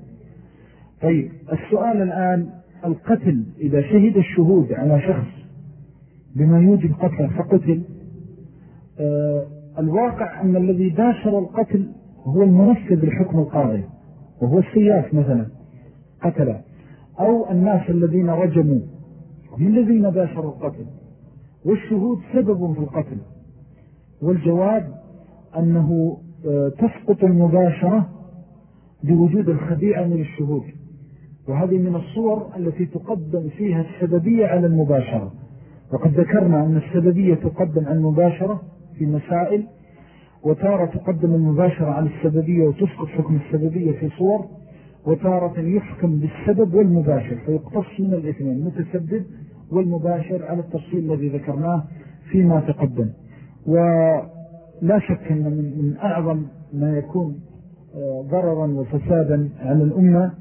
طيب السؤال الآن القتل إذا شهد الشهود على شخص بما يوجب قتله فقتل آه الواقع أن الذي باشر القتل هو المنفذ لحكم القاضي وهو السياف مثلا قتله. أو الناس الذين رجموا هم الذين باشروا القتل؟ والشهود سبب في القتل. والجواب أنه آه، تسقط المباشرة بوجود الخبيئة من الشهود. وهذه من الصور التي تقدم فيها السببية على المباشرة. وقد ذكرنا أن السببية تقدم على المباشرة في مسائل وتارة تقدم المباشرة على السببية وتسقط حكم السببية في صور وتارة يحكم بالسبب والمباشر فيقتص من الاثنين المتسبب والمباشر على التفصيل الذي ذكرناه فيما تقدم. ولا شك أن من أعظم ما يكون آه، ضررا وفسادا على الأمة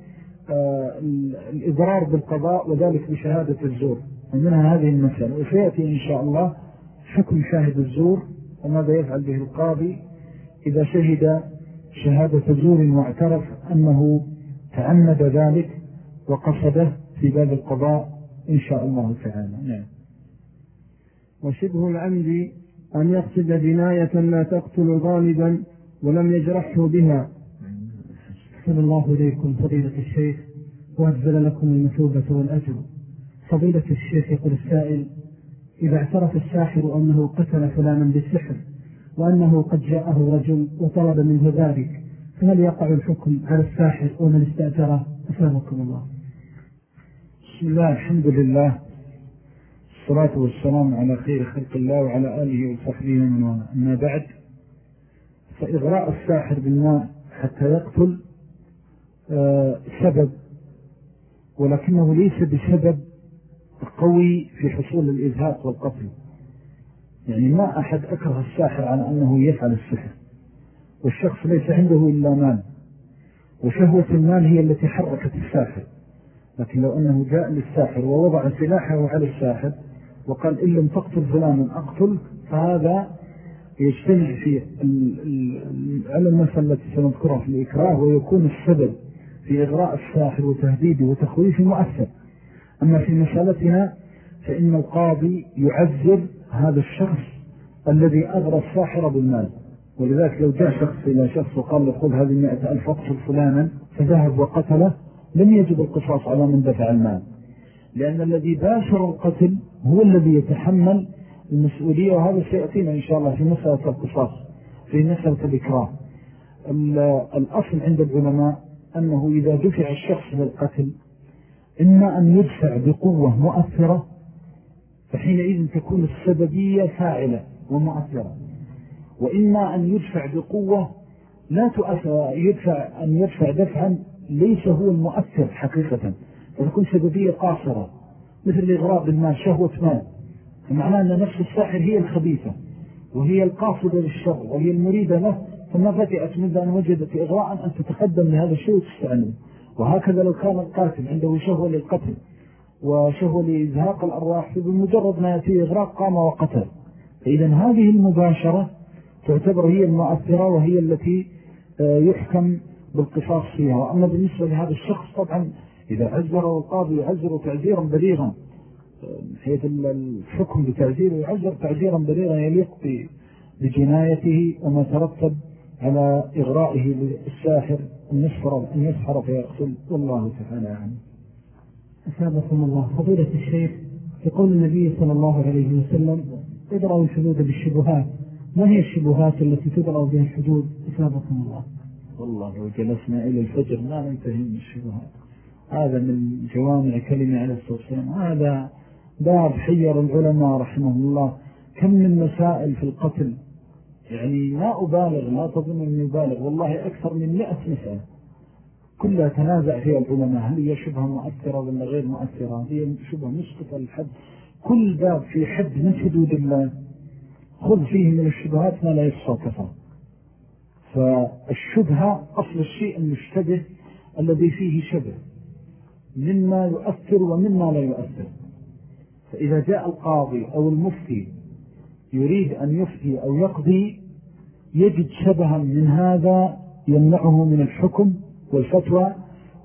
آه، الإضرار بالقضاء وذلك بشهادة الزور. ومنها هذه المسألة. وسيأتي إن شاء الله حكم شاهد الزور وماذا يفعل به القاضي إذا شهد شهادة زور واعترف أنه تعمد ذلك وقصده في باب القضاء إن شاء الله تعالى. نعم. وشبه العمد أن يقصد جناية لا تقتل غالبا ولم يجرحه بها. أحسن الله إليكم فضيلة الشيخ وأجزل لكم المثوبة والأجر. فضيلة الشيخ يقول السائل إذا اعترف الساحر أنه قتل فلانا بالسحر وأنه قد جاءه رجل وطلب منه ذلك فهل يقع الحكم على الساحر ومن استأجره؟ أسلامكم الله. بسم الله الحمد لله. الصلاة والسلام على خير خلق الله وعلى آله وصحبه ومن أما بعد فإغراء الساحر بالماء حتى يقتل آه، سبب ولكنه ليس بسبب قوي في حصول الإزهاق والقتل. يعني ما أحد أكره الساحر عن أنه يفعل السحر والشخص ليس عنده إلا مال وشهوة المال هي التي حركت الساحر. لكن لو أنه جاء للساحر ووضع سلاحه على الساحر وقال إن لم تقتل فلانا أقتل فهذا يجتمع في على المثل التي سنذكرها في الإكراه ويكون السبب في إغراء الساحر وتهديده وتخويفه مؤثر. أما في مسألتنا فإن القاضي يعذر هذا الشخص الذي أغرى الساحر بالمال. ولذلك لو جاء شخص إلى شخص وقال له خذ هذه مئة ألف أقصر فلانا فذهب وقتله لم يجب القصاص على من دفع المال. لأن الذي باشر القتل هو الذي يتحمل المسؤولية وهذا سيأتينا إن شاء الله في مسألة القصاص في مسألة الإكراه. الأصل عند العلماء أنه إذا دفع الشخص للقتل إما أن يدفع بقوة مؤثرة فحينئذ تكون السببية فاعلة ومؤثرة. وإما أن يدفع بقوة لا تؤثر يدفع أن يدفع دفعا ليس هو المؤثر حقيقة. فتكون سببية قاصرة مثل الإغراء بالمال شهوة مال فمعناه أن نفس الساحر هي الخبيثة وهي القاصدة للشر وهي المريدة له ثم فتئت منذ أن وجدت إغراء أن تتقدم لهذا الشيء وتستعنه وهكذا لو كان القاتل عنده شهوة للقتل وشهوة لإزهاق الأرواح بمجرد ما يأتي إغراء قام وقتل. فإذا هذه المباشرة تعتبر هي المؤثرة وهي التي آه، يحكم بالقصاص فيها. وأما بالنسبة لهذا الشخص طبعا إذا عزره القاضي يعزر تعزيرا بليغا حيث الحكم بتعزيره يعزر تعزيرا بليغا يليق بجنايته وما ترتب على إغرائه للساحر أن يسحر, أن يسحر فيقتل والله تعالى عنه أسابقكم الله. فضيلة الشيخ في قول النبي صلى الله عليه وسلم ادرأوا الحدود بالشبهات. ما هي الشبهات التي تدرأ بها الحدود؟ أسابقكم الله. والله لو جلسنا إلى الفجر ما ننتهي من الشبهات. هذا من جوامع كلمة على السلسلام هذا باب حير العلماء رحمه الله. كم من مسائل في القتل. يعني ما أبالغ لا تظن أن يبالغ والله أكثر من مئة مسألة. كلها تنازع فيها العلماء. هل هي شبهة مؤثرة ولا غير مؤثرة؟ هي شبهة مسقطة الحد؟ كل باب في حد من حدود الله. خذ فيه من الشبهات ما لا كفر. فالشبهة أصل الشيء المشتبه الذي فيه شبه. مما يؤثر ومما لا يؤثر. فإذا جاء القاضي أو المفتي يريد أن يفتي أو يقضي يجد شبها من هذا يمنعه من الحكم والفتوى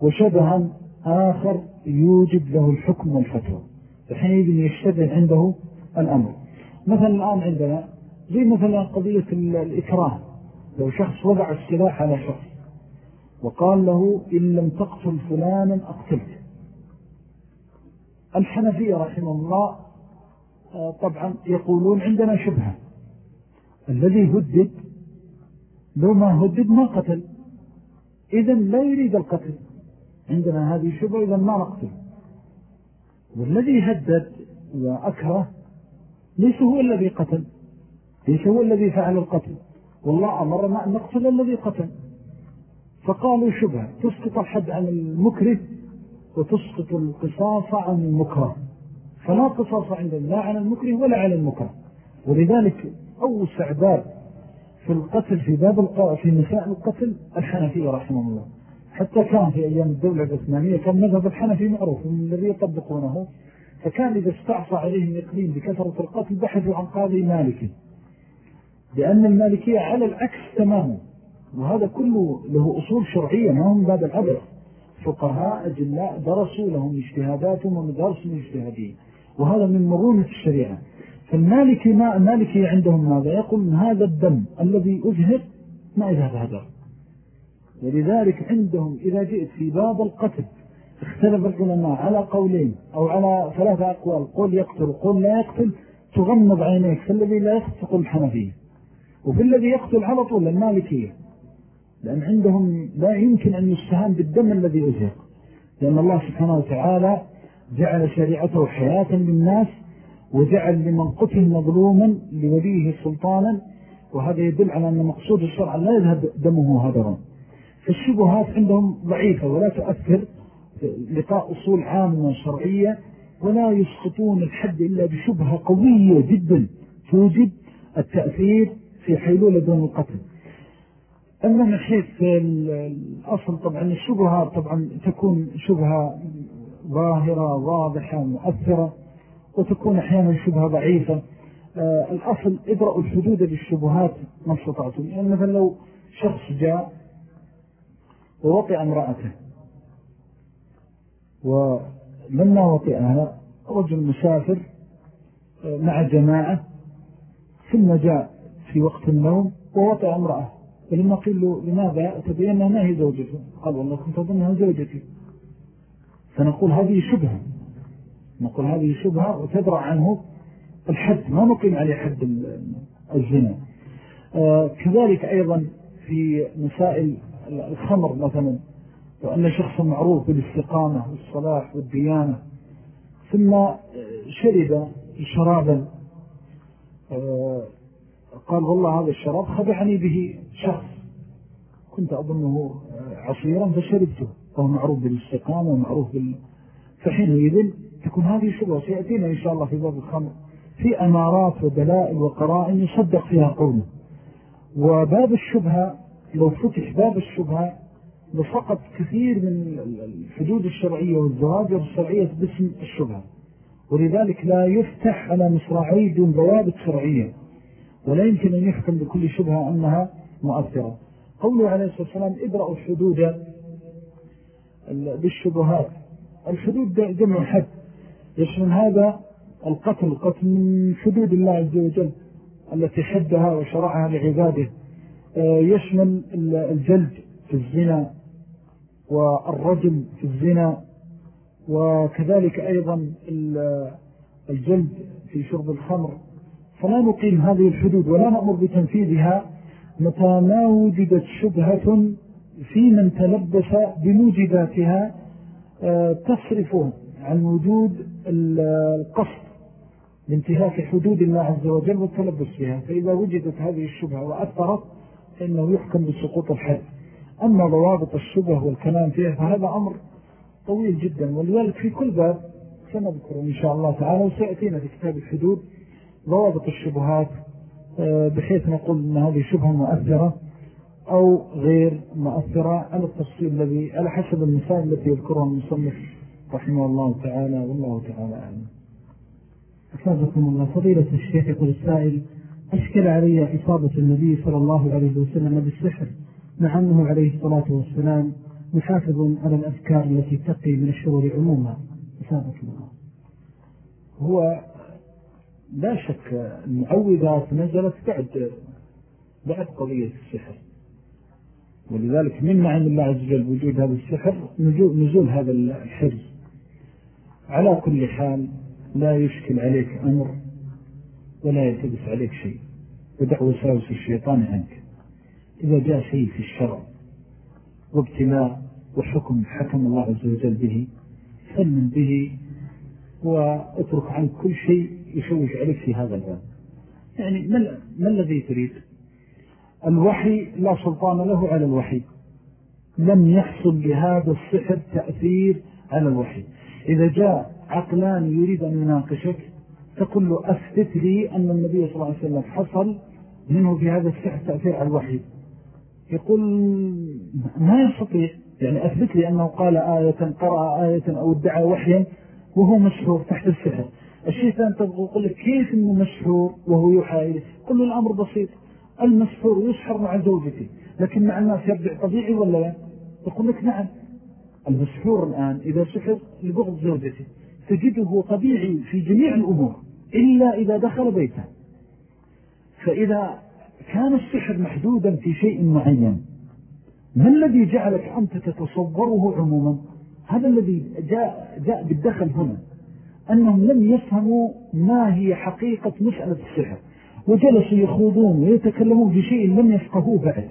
وشبها آخر يوجد له الحكم والفتوى. فحينئذ يشتبه عنده الأمر. مثلا الآن عندنا زي مثلا قضية الإكراه. لو شخص وضع السلاح على شخص وقال له إن لم تقتل فلانا أقتلك. الحنفية رحمه الله آه، طبعا يقولون عندنا شبهة. الذي هدد لو ما هدد ما قتل. إذن لا يريد القتل. عندنا هذه شبهة إذن ما نقتل. والذي هدد وأكره ليس هو الذي قتل. ليس هو الذي فعل القتل. والله أمرنا أن نقتل الذي قتل. فقالوا شبهة تسقط الحد عن المكره وتسقط القصاص عن المكره. فلا قصاص عندهم لا عن المكره ولا عن المكره. ولذلك أوسع باب في القتل في باب في نساء القتل الحنفية رحمه الله. حتى كان في أيام الدولة العثمانية كان مذهب الحنفي معروف من الذي يطبقونه. فكان إذا استعصى عليهم إقليم بكثرة القتل بحثوا عن قاضي مالكي لأن المالكية على العكس تماما. وهذا كله له أصول شرعية ما هم باب العبر فقهاء أجلاء درسوا لهم اجتهاداتهم ومدارس اجتهادية. وهذا من مرونة الشريعة. فالمالكي ما المالكي عندهم ماذا؟ يقول هذا الدم الذي أزهر ما يذهب هدر ولذلك عندهم إذا جئت في باب القتل اختلف العلماء على قولين أو على ثلاثة أقوال. قول يقتل قول لا يقتل تغمض عينيك. فالذي لا يقتل تقول الحنفية. وفي الذي يقتل على طول المالكية. لأن عندهم لا يمكن أن يستهان بالدم الذي أزهق. لأن الله سبحانه وتعالى جعل شريعته حياة للناس وجعل لمن قتل مظلوما لوليه سلطانا وهذا يدل على أن مقصود الشرع لا يذهب دمه هدرا. فالشبهات عندهم ضعيفة ولا تؤثر لقاء أصول عامة شرعية ولا يسقطون الحد إلا بشبهة قوية جدا توجد التأثير في حيلولة دون القتل. أما من حيث الأصل طبعا الشبهات طبعا تكون شبهة ظاهرة واضحة مؤثرة وتكون أحيانا شبهة ضعيفة. آه الأصل إدرأوا الحدود بالشبهات ما استطعتم يعني مثلا لو شخص جاء ووطئ امرأته ولما وطئها رجل مسافر آه، مع جماعة ثم جاء في وقت النوم ووطئ امرأة. فلما قيل له لماذا؟ تبين ما هي زوجته. قال والله كنت أظنها زوجتي. فنقول هذه شبهة. نقول هذه شبهة وتدرع عنه الحد. ما نقيم عليه حد الزنا. آه كذلك أيضا في مسائل الخمر مثلا. وأن شخص معروف بالاستقامة والصلاح والديانة. ثم شرب شرابا. آه قال والله هذا الشراب خدعني به شخص. كنت أظنه عصيرا فشربته. وهو معروف بالاستقامة ومعروف بال... فحينئذ تكون هذه شبهة سيأتينا إن شاء الله في باب الخمر. في أمارات ودلائل وقرائن يصدق فيها قوله. وباب الشبهة لو فتح باب الشبهة لسقط كثير من الحدود الشرعية والزواجر الشرعية باسم الشبهة. ولذلك لا يفتح على مصراعي دون ضوابط شرعية. ولا يمكن أن يحكم بكل شبهة أنها مؤثرة. قوله عليه الصلاة والسلام ابرأوا الحدود بالشبهات. الحدود جمع حد. يشمل هذا القتل القتل من حدود الله عز وجل التي حدها وشرعها لعباده. آه، يشمل الجلد في الزنا والرجم في الزنا وكذلك أيضا الجلد في شرب الخمر. فلا نقيم هذه الحدود ولا نأمر بتنفيذها. متى ما وجدت شبهة في من تلبس بموجباتها آه، تصرفه عن وجود القصد لانتهاك حدود الله عز وجل والتلبس بها. فإذا وجدت هذه الشبهة وأثرت فإنه يحكم بسقوط الحد. أما ضوابط الشبه والكلام فيها فهذا أمر طويل جدا ولذلك في كل باب سنذكر إن شاء الله تعالى وسيأتينا في كتاب الحدود ضوابط الشبهات آه، بحيث نقول أن هذه شبهة مؤثرة أو غير مؤثرة على التفصيل الذي على حسب المثال التي يذكرها المصنف رحمه الله تعالى والله تعالى أعلم. أفادكم الله. فضيلة الشيخ يقول السائل أشكل علي إصابة النبي صلى الله عليه وسلم بالسحر مع أنه عليه الصلاة والسلام محافظ على الأذكار التي تقي من الشرور عموما. أفادكم الله. هو لا شك المعوذات نزلت بعد بعد قضية السحر. ولذلك من نعم الله عز وجل وجود هذا السحر؟ نزول هذا الحرز على كل حال لا يشكل عليك أمر ولا يلتبس عليك شيء ودع وساوس الشيطان عنك. إذا جاء شيء في الشرع وابتلاء وحكم حكم الله عز وجل به فمن به واترك عنك كل شيء يشوش عليك في هذا الباب؟ يعني ما, ما الذي تريد الوحي لا سلطان له على الوحي. لم يحصل لهذا السحر تأثير على الوحي. إذا جاء عقلان يريد أن يناقشك تقول له أثبت لي أن النبي صلى الله عليه وسلم حصل منه في هذا السحر تأثير على الوحي. يقول ما يستطيع. يعني أثبت لي أنه قال آية قرأ آية أو ادعى وحيا وهو مشهور تحت السحر. الشيطان تبغى يقول لك كيف أنه مشهور وهو قل له الأمر بسيط. المسحور يسحر مع زوجتي لكن مع الناس يرجع طبيعي ولا لا؟ يقول لك نعم. المسحور الآن إذا سحر لبغض زوجته تجده طبيعي في جميع الأمور إلا إذا دخل بيته. فإذا كان السحر محدودا في شيء معين ما الذي جعلك أنت تتصوره عموما؟ هذا الذي جاء, جاء بالدخل هنا. أنهم لم يفهموا ما هي حقيقة مسألة السحر. وجلسوا يخوضون ويتكلمون في شيء لم يفقهوه بعد.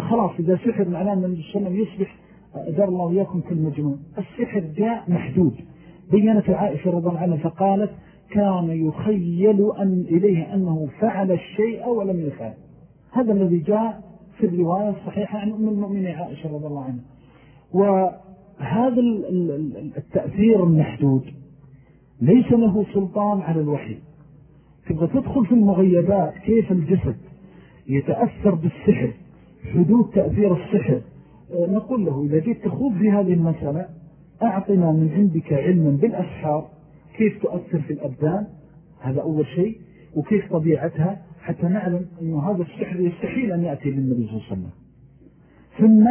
خلاص إذا سحر معناه النبي صلى الله عليه وسلم يصبح أدار الله وياكم كالمجنون السحر جاء محدود. بينت عائشة رضا عنها فقالت كان يخيل أن إليه أنه فعل الشيء ولم يفعل. هذا الذي جاء في الرواية الصحيحة عن أم المؤمنين عائشة رضي الله عنها. وهذا التأثير المحدود ليس له سلطان على الوحي. تبغى تدخل في المغيبات كيف الجسد يتأثر بالسحر حدود تأثير السحر. آه، نقول له إذا جيت تخوض في هذه المسألة أعطنا من عندك علما بالأسحار كيف تؤثر في الأبدان. هذا أول شيء وكيف طبيعتها حتى نعلم أن هذا السحر يستحيل أن يأتي للنبي صلى الله عليه وسلم. ثم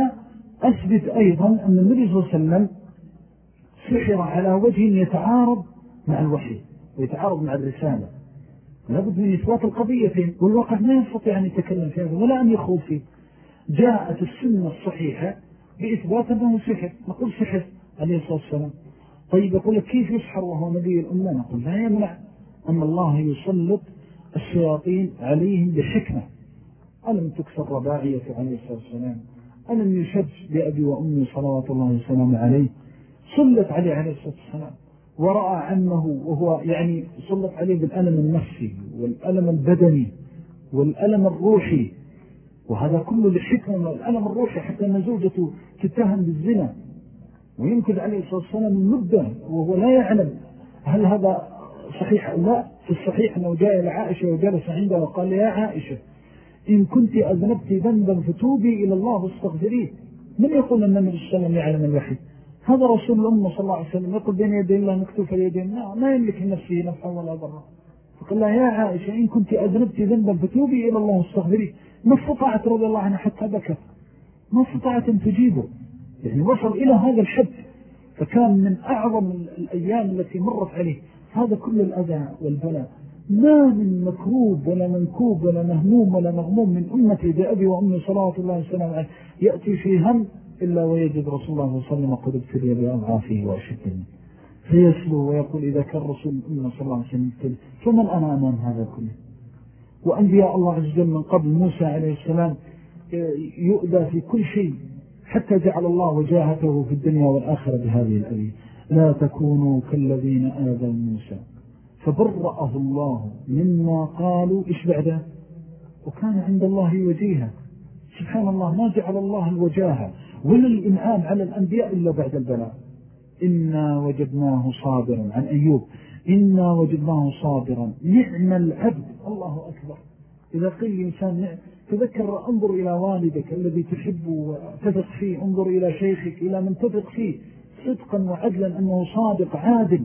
أثبت أيضا أن النبي صلى الله عليه وسلم سحر على وجه يتعارض مع الوحي ويتعارض مع الرسالة. لابد من إثبات القضية والواقع ما يستطيع أن يتكلم فيها ولا أن يخوض فيه. جاءت السنة الصحيحة بإثبات أنه سحر. نقول سحر عليه الصلاة والسلام. طيب يقول لك كيف يسحر وهو نبي الأمة؟ نقول لا يمنع أن الله يسلط الشياطين عليهم بحكمة. ألم تكسر رباعية عليه الصلاة والسلام؟ ألم يشج بأبي وأمي صلوات الله وسلام عليه؟ سلط عليه عليه الصلاة والسلام. ورأى عنه وهو يعني سلط عليه بالألم النفسي والألم البدني والألم الروحي وهذا كله لحكمة الألم الروحي حتى أن زوجته تتهم بالزنا. ويمكن عليه الصلاة والسلام من مدة وهو لا يعلم هل هذا صحيح أو لا. في الصحيح أنه جاء إلى عائشة وجلس عندها وقال يا عائشة إن كنت أذنبت ذنبا فتوبي إلى الله واستغفريه. من يقول أن النبي وسلم يعلم الوحي هذا رسول الله صلى الله عليه وسلم يقول بين يدي الله مكتوف اليدين. لا ما يملك نفسه نفعا ولا ضرا فقال لها يا عائشة إن كنت أذنبت ذنبا فتوبي إلى الله واستغفريه ما استطاعت رضي الله عنها حتى بكت ما استطاعت أن تجيبه. يعني وصل إلى هذا الحد. فكان من أعظم الأيام التي مرت عليه. هذا كل الأذى والبلاء. ما من مكروب ولا منكوب ولا مهموم ولا مغموم من أمتي بأبي وأمي صلاة الله وسلم يأتي في هم إلا ويجد رسول الله صلى الله عليه وسلم قد ابتلي بأضعافه وأشده. فيسلو ويقول إذا كان رسول الله صلى الله عليه وسلم فمن أنا أمام هذا كله؟ وأنبياء الله عز وجل من قبل موسى عليه السلام يؤذى في كل شيء حتى جعل الله وجاهته في الدنيا والآخرة بهذه الأبي لا تكونوا كالذين آذوا موسى. فبرأه الله مما قالوا. إيش بعده وكان عند الله وجيها سبحان الله ما جعل الله الوجاهة. ولا الإنعام على الأنبياء إلا بعد البلاء. إنا وجدناه صابرا. عن أيوب. إنا وجدناه صابرا. نعم العبد. الله أكبر. إذا قيل الإنسان نعم تذكر انظر إلى والدك الذي تحبه وتثق فيه. انظر إلى شيخك إلى من تثق فيه. صدقا وعدلا أنه صادق عادل.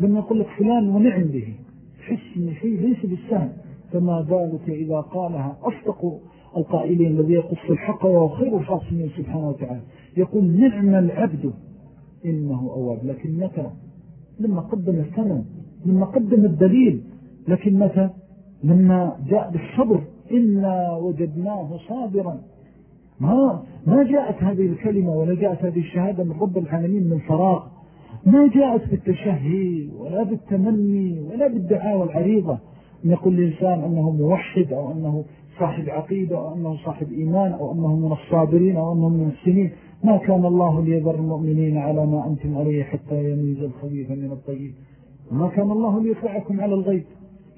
لما يقول لك فلان ونعم به. تحس أن شيء ليس بالسهل. فما بالك إذا قالها؟ أصدق. القائلين الذي يقص الحق وهو خير الفاصلين سبحانه وتعالى. يقول نعم العبد إنه أواب لكن متى؟ لما قدم الثمن لما قدم الدليل. لكن متى؟ لما جاء بالصبر إنا وجدناه صابرا. ما, ما جاءت هذه الكلمة ولا جاءت هذه الشهادة من رب العالمين من فراغ. ما جاءت بالتشهي ولا بالتمني ولا بالدعاوى العريضة. يقول الإنسان أنه موحد أو أنه صاحب عقيدة أو أنه صاحب إيمان أو أنه من الصابرين أو أنه من السنين. ما كان الله ليذر المؤمنين على ما أنتم عليه حتى يميز الخبيث من الطيب. وما كان الله ليفعكم على الغيب.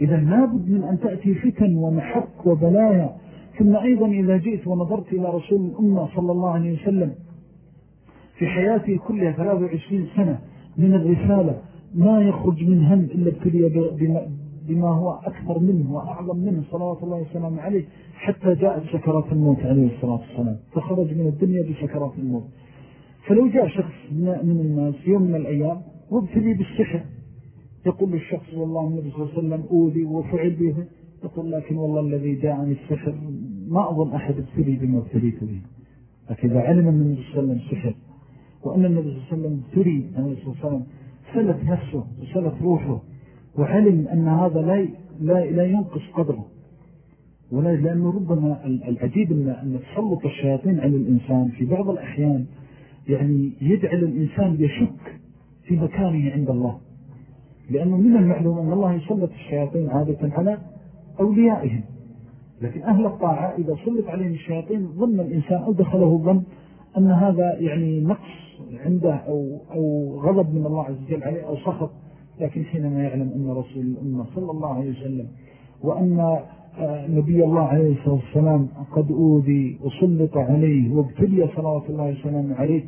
إذا لابد من أن تأتي فتن ومحق وبلايا. ثم أيضا إذا جئت ونظرت إلى رسول الأمة صلى الله عليه وسلم في حياته كلها 23 سنة من الرسالة ما يخرج من هم إلا ابتلي بما هو أكثر منه وأعظم منه صلوات الله وسلم عليه حتى جاءت سكرات الموت عليه الصلاة والسلام. فخرج من الدنيا بسكرات الموت. فلو جاء شخص من الناس يوم من الأيام وابتلي بالسحر يقول للشخص والله النبي صلى الله عليه وسلم أوذي وفعل به يقول لكن والله الذي جاءني السحر ما أظن أحد ابتلي بما ابتليت به. لكن إذا علم من النبي صلى الله عليه وسلم السحر وأن النبي صلى الله عليه وسلم ابتلي عليه وسلم سلت نفسه وسلت روحه وعلم أن هذا لا, لا, لا ينقص قدره. ولا لأنه ربما العجيب أن تسلط الشياطين على الإنسان في بعض الأحيان يعني يجعل الإنسان يشك في مكانه عند الله. لأنه من المعلوم أن الله يسلط الشياطين عادة على أوليائهم. لكن أهل الطاعة إذا سلط عليهم الشياطين ظن الإنسان أو دخله الظن أن هذا يعني نقص عنده أو, أو غضب من الله عز وجل عليه أو سخط. لكن حينما يعلم أن رسول الأمة صلى الله عليه وسلم وأن آه، نبي الله عليه الصلاة والسلام قد أوذي وسلط عليه وابتلي صلوات الله وسلم عليه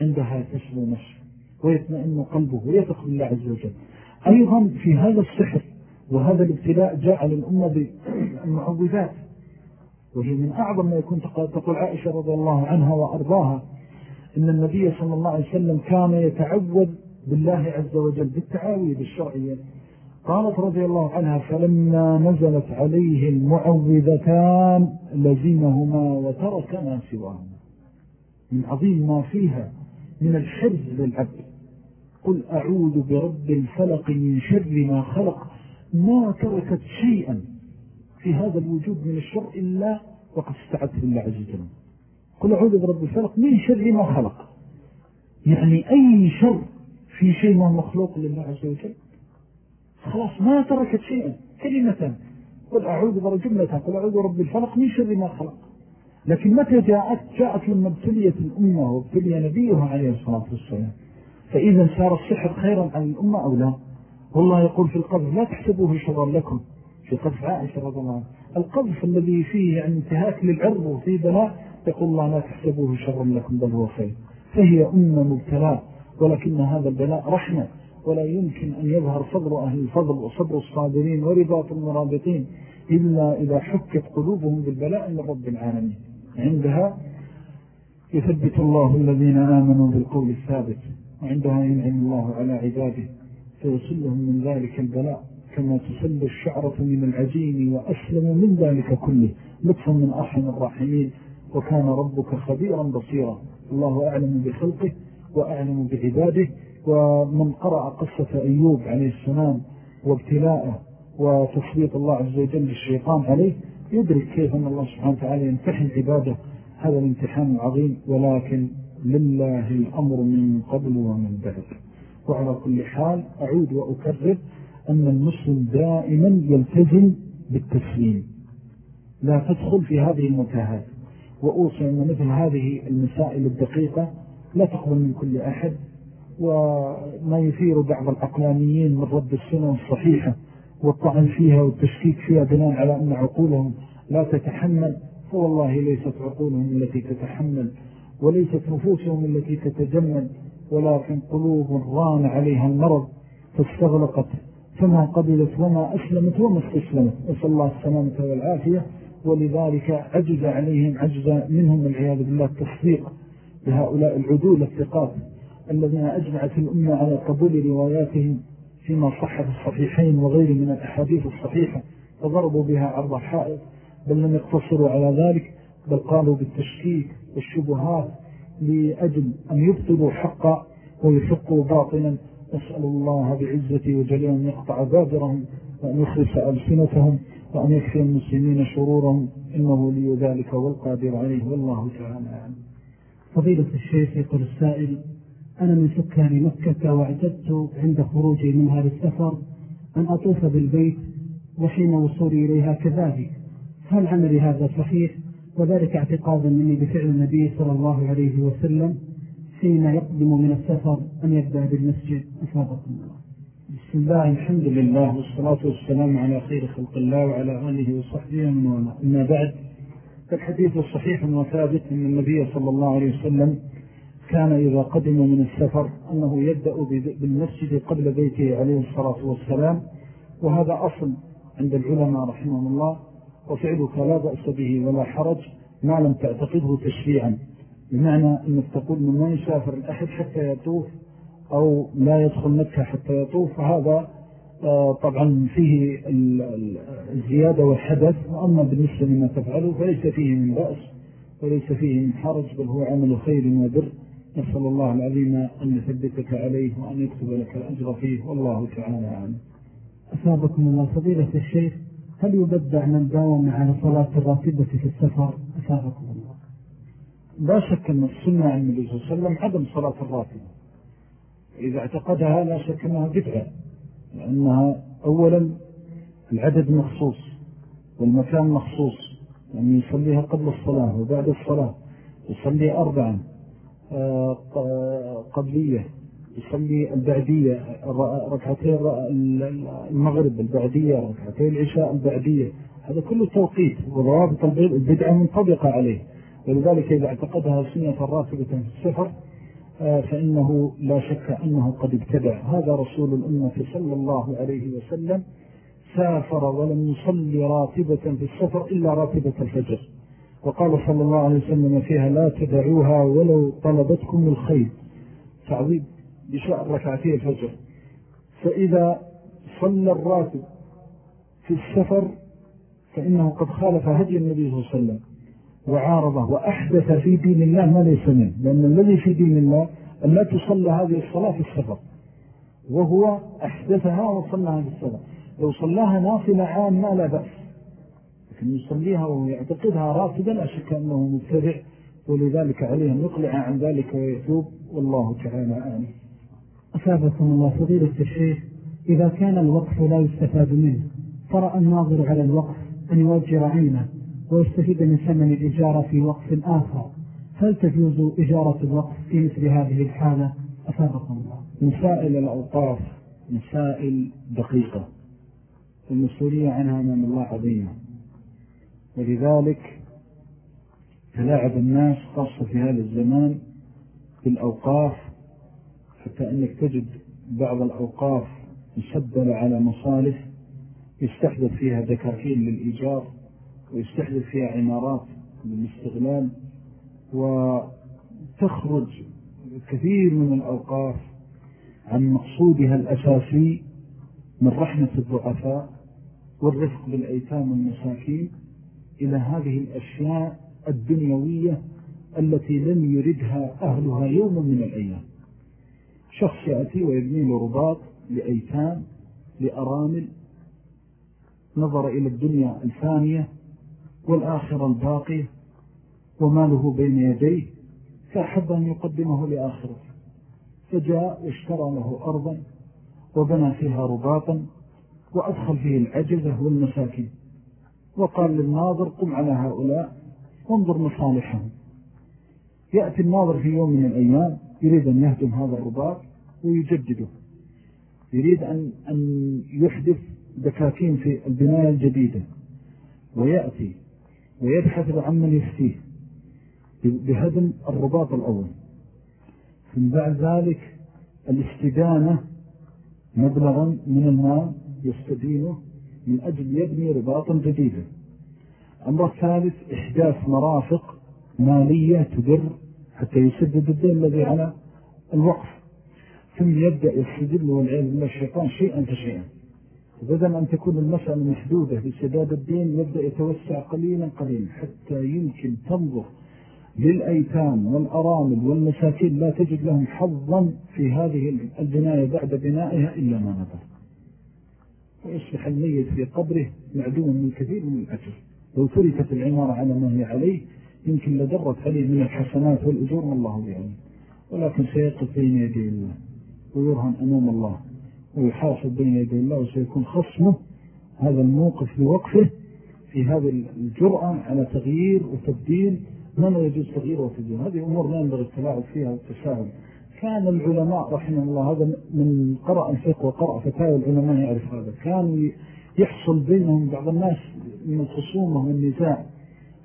عندها تسلو نفسه ويطمئن قلبه ويثق بالله عز وجل. أيضا في هذا السحر وهذا الابتلاء جاء للأمة بالمعوذات وهي من أعظم ما يكون تقول عائشة رضي الله عنها وأرضاها إن النبي صلى الله عليه وسلم كان يتعوذ بالله عز وجل بالتعاويذ الشرعية قالت رضي الله عنها فلما نزلت عليه المعوذتان لزمهما وترك ما سواهما. من عظيم ما فيها من الحرز للعبد. قل أعوذ برب الفلق من شر ما خلق. ما تركت شيئا في هذا الوجود من الشر إلا وقد استعدت بالله عز وجل. قل أعوذ برب الفلق من شر ما خلق. يعني أي شر في شيء ما مخلوق لله عز وجل؟ خلاص ما تركت شيئا. كلمة قل أعوذ جملة قل أعوذ برب الفلق من شر ما خلق. لكن متى جاءت؟ جاءت لما ابتليت الأمة وابتلي نبيها عليه الصلاة والسلام. فإذا صار السحر خيرا عن الأمة أو لا؟ والله يقول في القذف لا تحسبوه شرا لكم. في قذف عائشة رضي الله القذف الذي فيه يعني انتهاك للعرض وفيه بلاء يقول الله لا تحسبوه شرا لكم بل هو خير. فهي أمة مبتلاء ولكن هذا البلاء رحمة ولا يمكن أن يظهر صبر أهل الفضل وصبر الصابرين ورباط المرابطين إلا إذا حكت قلوبهم بالبلاء من رب العالمين. عندها يثبت الله الذين آمنوا بالقول الثابت وعندها ينعم الله على عباده فيسلهم من ذلك البلاء كما تسل الشعرة من العجين وأسلم من ذلك كله. لطفا من أرحم الراحمين وكان ربك خبيرا بصيرا. الله أعلم بخلقه وأعلم بعباده ومن قرأ قصة أيوب عليه السلام وابتلاءه وتسليط الله عز وجل للشيطان عليه يدرك كيف أن الله سبحانه وتعالى يمتحن عباده. هذا الامتحان العظيم ولكن لله الأمر من قبل ومن بعد. وعلى كل حال أعود وأكرر أن المسلم دائما يلتزم بالتسليم. لا تدخل في هذه المتاهات وأوصي أن مثل هذه المسائل الدقيقة لا تقبل من كل أحد وما يثير بعض العقلانيين من رد السنة الصحيحة والطعن فيها والتشكيك فيها بناء على أن عقولهم لا تتحمل فوالله ليست عقولهم التي تتحمل وليست نفوسهم التي تتجمل ولكن قلوب ران عليها المرض فاستغلقت فما قبلت وما أسلمت وما استسلمت. أسأل الله السلامة والعافية ولذلك عجز عليهم عجز منهم العياذ بالله التصديق. بهؤلاء العدول الثقات الذين أجمعت الأمة على قبول رواياتهم فيما صح في الصحيحين وغير من الأحاديث الصحيحة فضربوا بها عرض حائط بل لم يقتصروا على ذلك بل قالوا بالتشكيك والشبهات لأجل أن يبطلوا حقا ويحقوا باطلا أسأل الله بعزتي وجليل أن يقطع بادرهم وأن يخلص ألسنتهم وأن يكفي المسلمين شرورهم. إنه لي ذلك والقادر عليه. والله تعالى فضيلة الشيخ يقول السائل أنا من سكان مكة واعتدت عند خروجي منها للسفر أن أطوف بالبيت وحين وصولي إليها كذلك. هل عملي هذا صحيح؟ وذلك اعتقادا مني بفعل النبي صلى الله عليه وسلم حين يقدم من السفر أن يبدأ بالمسجد. أفاضكم الله. بسم الله الحمد لله والصلاة والسلام على خير خلق الله وعلى آله وصحبه ومن والاه. أما بعد فالحديث الصحيح وثابت أن النبي صلى الله عليه وسلم كان إذا قدم من السفر أنه يبدأ بالمسجد قبل بيته عليه الصلاة والسلام وهذا أصل عند العلماء رحمه الله وفعلك لا بأس به ولا حرج ما لم تعتقده تشريعا. بمعنى أنك تقول من ما يسافر الأحد حتى يطوف أو لا يدخل مكة حتى يطوف فهذا طبعا فيه الزيادة والحدث وأما بالنسبة لما تفعله فليس فيه من بأس وليس فيه من حرج بل هو عمل خير وبر نسأل الله العظيم أن يثبتك عليه وأن يكتب لك الأجر فيه. والله تعالى عنه أصابكم الله. فضيلة الشيخ هل يبدع من داوم على صلاة الراتبة في السفر؟ أصابكم الله. لا شك أن السنة عن النبي صلى الله عليه وسلم عدم صلاة الراتبة. إذا اعتقدها لا شك أنها بدعة. لأنها أولا العدد مخصوص والمكان مخصوص يعني يصليها قبل الصلاة وبعد الصلاة يصلي أربعا آه، قبلية يصلي البعدية ركعتين المغرب البعدية ركعتين العشاء البعدية هذا كله توقيت وضوابط البدعة منطبقة عليه. ولذلك إذا اعتقدها سنة راتبة في السفر فإنه لا شك أنه قد ابتدع. هذا رسول الأمة صلى الله عليه وسلم سافر ولم يصلي راتبة في السفر إلا راتبة الفجر. وقال صلى الله عليه وسلم فيها لا تدعوها ولو طلبتكم الخير. تعظيم بشأن ركعتي الفجر. فإذا صلى الراتب في السفر فإنه قد خالف هدي النبي صلى الله عليه وسلم. وعارضه وأحدث في دين الله ما ليس منه. لأن الذي في دين الله أن لا تصلى هذه الصلاة في السفر. وهو أحدثها وصلها في السفر لو صلاها نافلة عام ما لا بأس. لكن يصليها ويعتقدها راتبا أشك أنه مبتدع. ولذلك عليه أن يقلع عن ذلك ويتوب. والله تعالى آمين أثابكم الله فضيلة الشيخ إذا كان الوقف لا يستفاد منه فرأى الناظر على الوقف أن يوجر عينه. ويستفيد من ثمن الإجارة في وقف آخر. هل تجوز إجارة الوقف في مثل هذه الحالة؟ أثابكم الله. مسائل الأوقاف مسائل دقيقة. المسؤولية عنها من الله عظيمة ولذلك تلاعب الناس خاصة في هذا الزمان بالأوقاف. حتى أنك تجد بعض الأوقاف مسبلة على مصالح يستحدث فيها دكاكين للإيجار. ويستحدث فيها عمارات للاستغلال وتخرج كثير من الأوقاف عن مقصودها الأساسي من رحمة الضعفاء والرفق بالأيتام والمساكين إلى هذه الأشياء الدنيوية التي لم يردها أهلها يوم من الأيام. شخص يأتي ويبني له رباط لأيتام لأرامل نظر إلى الدنيا الثانية والآخرة الباقية وماله بين يديه فأحب أن يقدمه لآخره. فجاء واشترى له أرضا وبنى فيها رباطا وأدخل فيه العجزة والمساكين. وقال للناظر قم على هؤلاء وانظر مصالحهم. يأتي الناظر في يوم من الأيام يريد أن يهدم هذا الرباط ويجدده. يريد أن, أن يحدث دكاكين في البناية الجديدة. ويأتي ويبحث عن من يفتيه بهدم الرباط الأول. ثم بعد ذلك الاستدانة مبلغا من المال يستدينه من أجل يبني رباطا جديدا. أمر الثالث إحداث مرافق مالية تدر حتى يسدد الدين الذي على الوقف. ثم يبدأ يستدل والعياذ بالله الشيطان شيئا فشيئا. بدل أن تكون المسألة محدودة لسداد الدين يبدأ يتوسع قليلا قليلا حتى يمكن تنظر للأيتام والأرامل والمساكين. لا تجد لهم حظا في هذه البناية بعد بنائها إلا ما نظر. ويصبح الميت في قبره؟ معدوم من كثير من الأجر. لو تركت العمارة على ما هي عليه يمكن لدرت عليه من الحسنات والأجور والله يعني ولكن سيقف بين يدي الله ويرهن أمام الله. ويحاسب بين يدي الله وسيكون خصمه هذا الموقف بوقفه في هذه الجرأة على تغيير وتبديل ما لا يجوز تغيير وتبديل هذه أمور لا ينبغي التلاعب فيها والتساهل. كان العلماء رحمه الله هذا من قرأ الفقه وقرأ فتاوى العلماء يعرف هذا. كان يحصل بينهم بعض الناس من الخصومة والنزاع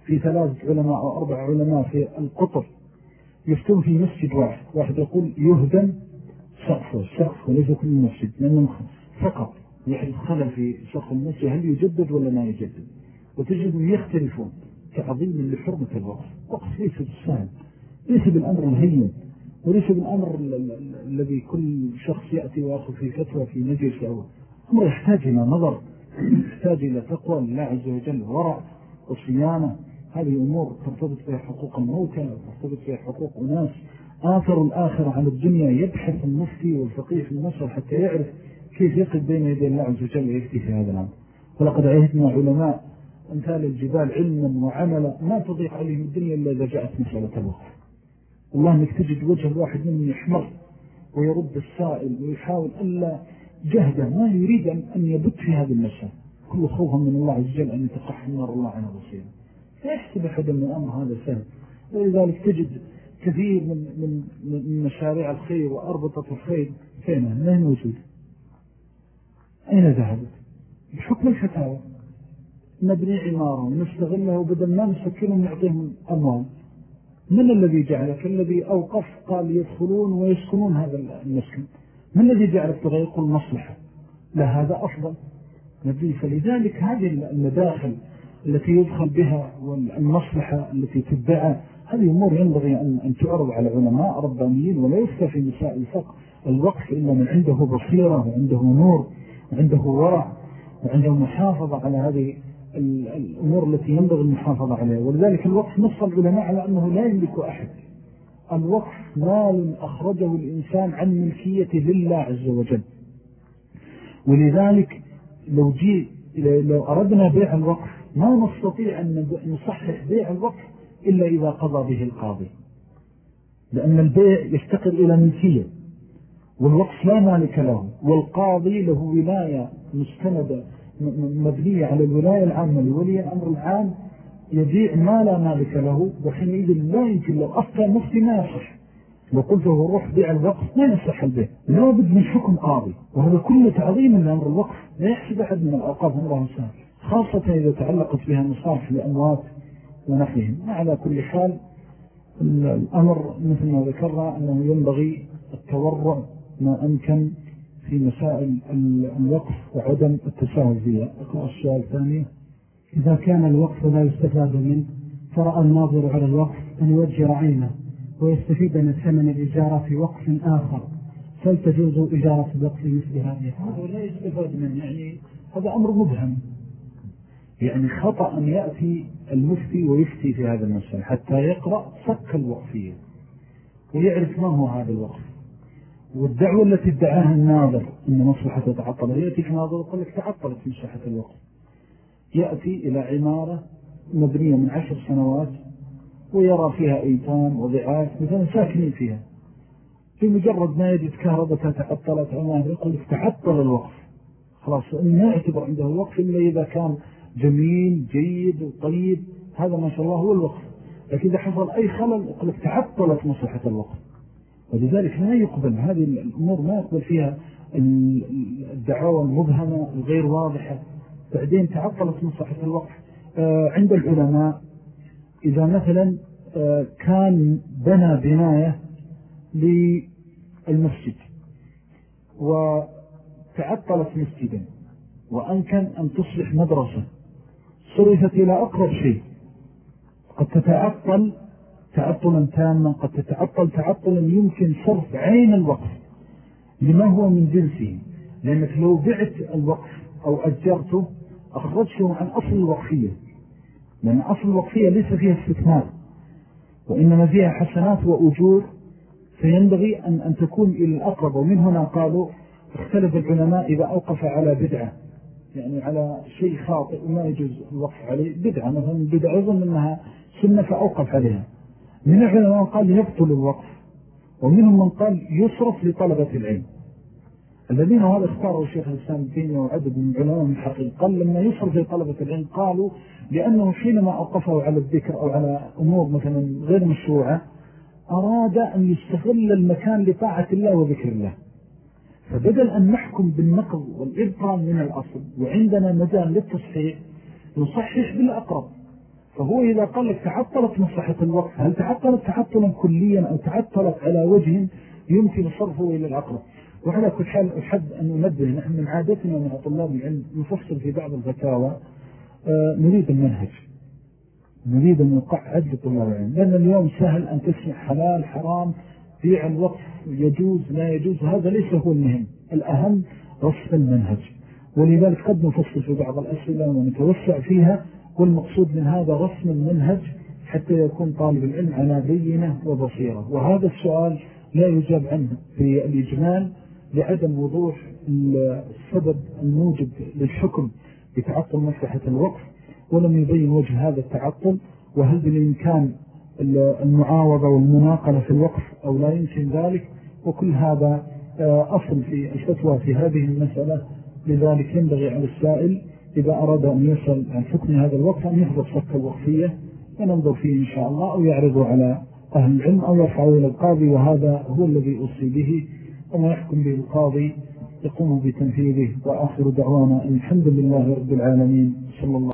في ثلاثة علماء أو أربع علماء في القطر يفتون في مسجد واحد. واحد يقول يهدم سقفه سقف وليس كل المسجد لأنه فقط يحدث خلل في سقف المسجد هل يجدد ولا ما يجدد؟ وتجدهم يختلفون تعظيم لحرمة الوقف وقف ليس بالسهل ليس بالأمر الهين وليس بالأمر الذي كل شخص يأتي ويأخذ في فتوى في مجلس أو أمر يحتاج إلى نظر يحتاج إلى تقوى لله عز وجل ورع وصيانة. هذه أمور ترتبط بها حقوق الموتى وترتبط بها حقوق أناس آثر الآخر عن الدنيا يبحث المفتي والفقيه في المصر حتى يعرف كيف يقف بين يدي الله عز وجل ويفتي في هذا الأمر. ولقد عهدنا علماء أمثال الجبال علما وعملا ما تضيق عليهم الدنيا إلا إذا جاءت مسألة الوقف. الله أنك تجد وجه الواحد منهم يحمر ويرد السائل ويحاول ألا جهدا ما يريد أن يبت في هذه المسألة. كل خوفا من الله عز وجل أن يتقح النار الله عنه بصيره فيحسب أحد من الأمر هذا سهل. ولذلك تجد كثير من, من, من مشاريع الخير وأربطة الخير فينها ما هي موجودة؟ أين ذهبت؟ بحكم الفتاوى. نبني عمارة ونستغلها وبدل ما نسكنهم نعطيهم أموال. من الذي جعلك؟ الذي أوقف قال يدخلون ويسكنون هذا المسكن. من الذي جعلك ترى يقول مصلحة لا هذا أفضل. نبي فلذلك هذه المداخل التي يدخل بها والمصلحة التي تدعى هذه أمور ينبغي أن تعرض على علماء ربانيين ولا يفتى في مسائل الفقه. الوقف إلا من عنده بصيرة وعنده نور وعنده ورع وعنده محافظة على هذه الأمور التي ينبغي المحافظة عليها. ولذلك الوقف نص العلماء على أنه لا يملك أحد. الوقف مال أخرجه الإنسان عن ملكيته لله عز وجل. ولذلك لو جي لو أردنا بيع الوقف ما نستطيع أن نصحح بيع الوقف إلا إذا قضى به القاضي. لأن البيع يفتقر إلى ملكية والوقف لا مالك له والقاضي له ولاية مستندة مبنية على الولاية العامة لولي الأمر العام يبيع ما لا مالك له وحينئذ لا يمكن لو أفتى مفتي ما يصح. لو قلت له روح بيع الوقف ما يصح البيع. لا بد من حكم قاضي وهذا كله تعظيم لأمر الوقف لا يحسب أحد من الأوقاف الله سهل خاصة إذا تعلقت بها مصارف لأموات ونحيهم على كل حال الأمر مثل ما ذكرنا أنه ينبغي التورع ما أمكن في مسائل الوقف وعدم التساهل فيها. أقرأ السؤال الثاني. إذا كان الوقف لا يستفاد منه فرأى الناظر على الوقف أن يوجر عينه ويستفيد من ثمن الإجارة في وقف آخر. فلتجوز إجارة الوقف مثل هذه؟ هذا لا يستفاد منه يعني هذا أمر مبهم. يعني خطأ أن يأتي المفتي ويفتي في هذا المسألة حتى يقرأ صك الوقفية ويعرف ما هو هذا الوقف. والدعوة التي ادعاها الناظر أن مصلحة تتعطل يأتيك ناظر ويقول لك تعطلت مصلحة الوقف. يأتي إلى عمارة مبنية من عشر سنوات ويرى فيها أيتام وضعاف مثلا ساكنين فيها. في مجرد ما يجد كهربتها تعطلت عمارة يقول لك تعطل الوقف. خلاص ما يعتبر عنده الوقف إلا إذا كان جميل جيد وطيب هذا ما شاء الله هو الوقف. لكن إذا حصل أي خلل لك تعطلت مصلحة الوقف. ولذلك لا يقبل هذه الأمور ما يقبل فيها الدعاوى المبهمة الغير واضحة. بعدين تعطلت مصلحة الوقف. آه، عند العلماء إذا مثلا آه، كان بنى بناية للمسجد وتعطلت مسجدا وأمكن أن تصبح مدرسة صرفت إلى أقرب شيء. قد تتعطل تعطلا تاما قد تتعطل تعطلا يمكن صرف عين الوقف لما هو من جنسه. لأنك لو بعت الوقف أو أجرته أخرجته عن أصل الوقفية. لأن أصل الوقفية ليس فيها استثمار وإنما فيها حسنات وأجور. فينبغي أن, أن تكون إلى الأقرب. ومن هنا قالوا اختلف العلماء إذا أوقف على بدعة. يعني على شيء خاطئ وما يجوز الوقف عليه بدعة مثلا بدعة يظن أنها سنة فأوقف عليها. من العلماء قال يبطل الوقف ومنهم من قال يصرف لطلبة العلم. الذين هذا اختاروا الشيخ الإسلام الديني وعدد من علماء من حقيق قال لما يصرف لطلبة العلم قالوا لأنه حينما أوقفه على الذكر أو على أمور مثلا غير مشروعة أراد أن يستغل المكان لطاعة الله وذكر الله. فبدل أن نحكم بالنقض والإبطال من الأصل وعندنا مجال للتصحيح نصحح بالأقرب. فهو إذا قال لك تعطلت مصلحة الوقت هل تعطلت تعطلا كليا أو تعطلت على وجه يمكن صرفه إلى الأقرب؟ وعلى كل حال أحب أن ننبه نحن من عادتنا مع طلاب العلم نفصل في بعض الفتاوى آه، نريد المنهج. نريد أن نقعد لطلاب العلم لأن اليوم سهل أن تسمع حلال حرام بيع الوقف يجوز لا يجوز. هذا ليس هو المهم. الأهم رصف المنهج. ولذلك قد نفصل في بعض الأسئلة ونتوسع فيها. والمقصود من هذا رسم المنهج حتى يكون طالب العلم على بينة وبصيرة. وهذا السؤال لا يجاب عنه في الإجمال لعدم وضوح السبب الموجب للحكم بتعطل مصلحة الوقف ولم يبين وجه هذا التعطل. وهل بالإمكان المعاوضة والمناقلة في الوقف أو لا يمكن ذلك وكل هذا آه، أصل في الفتوى في هذه المسألة. لذلك ينبغي على السائل إذا أراد أن يصل عن حكم هذا الوقف أن يحضر صفة الوقفية وننظر فيه إن شاء الله أو يعرضه على أهل العلم أو يرفعوا إلى القاضي وهذا هو الذي أصي به. وما يحكم به القاضي يقوم بتنفيذه وآخر دعوانا الحمد لله رب العالمين. صلى الله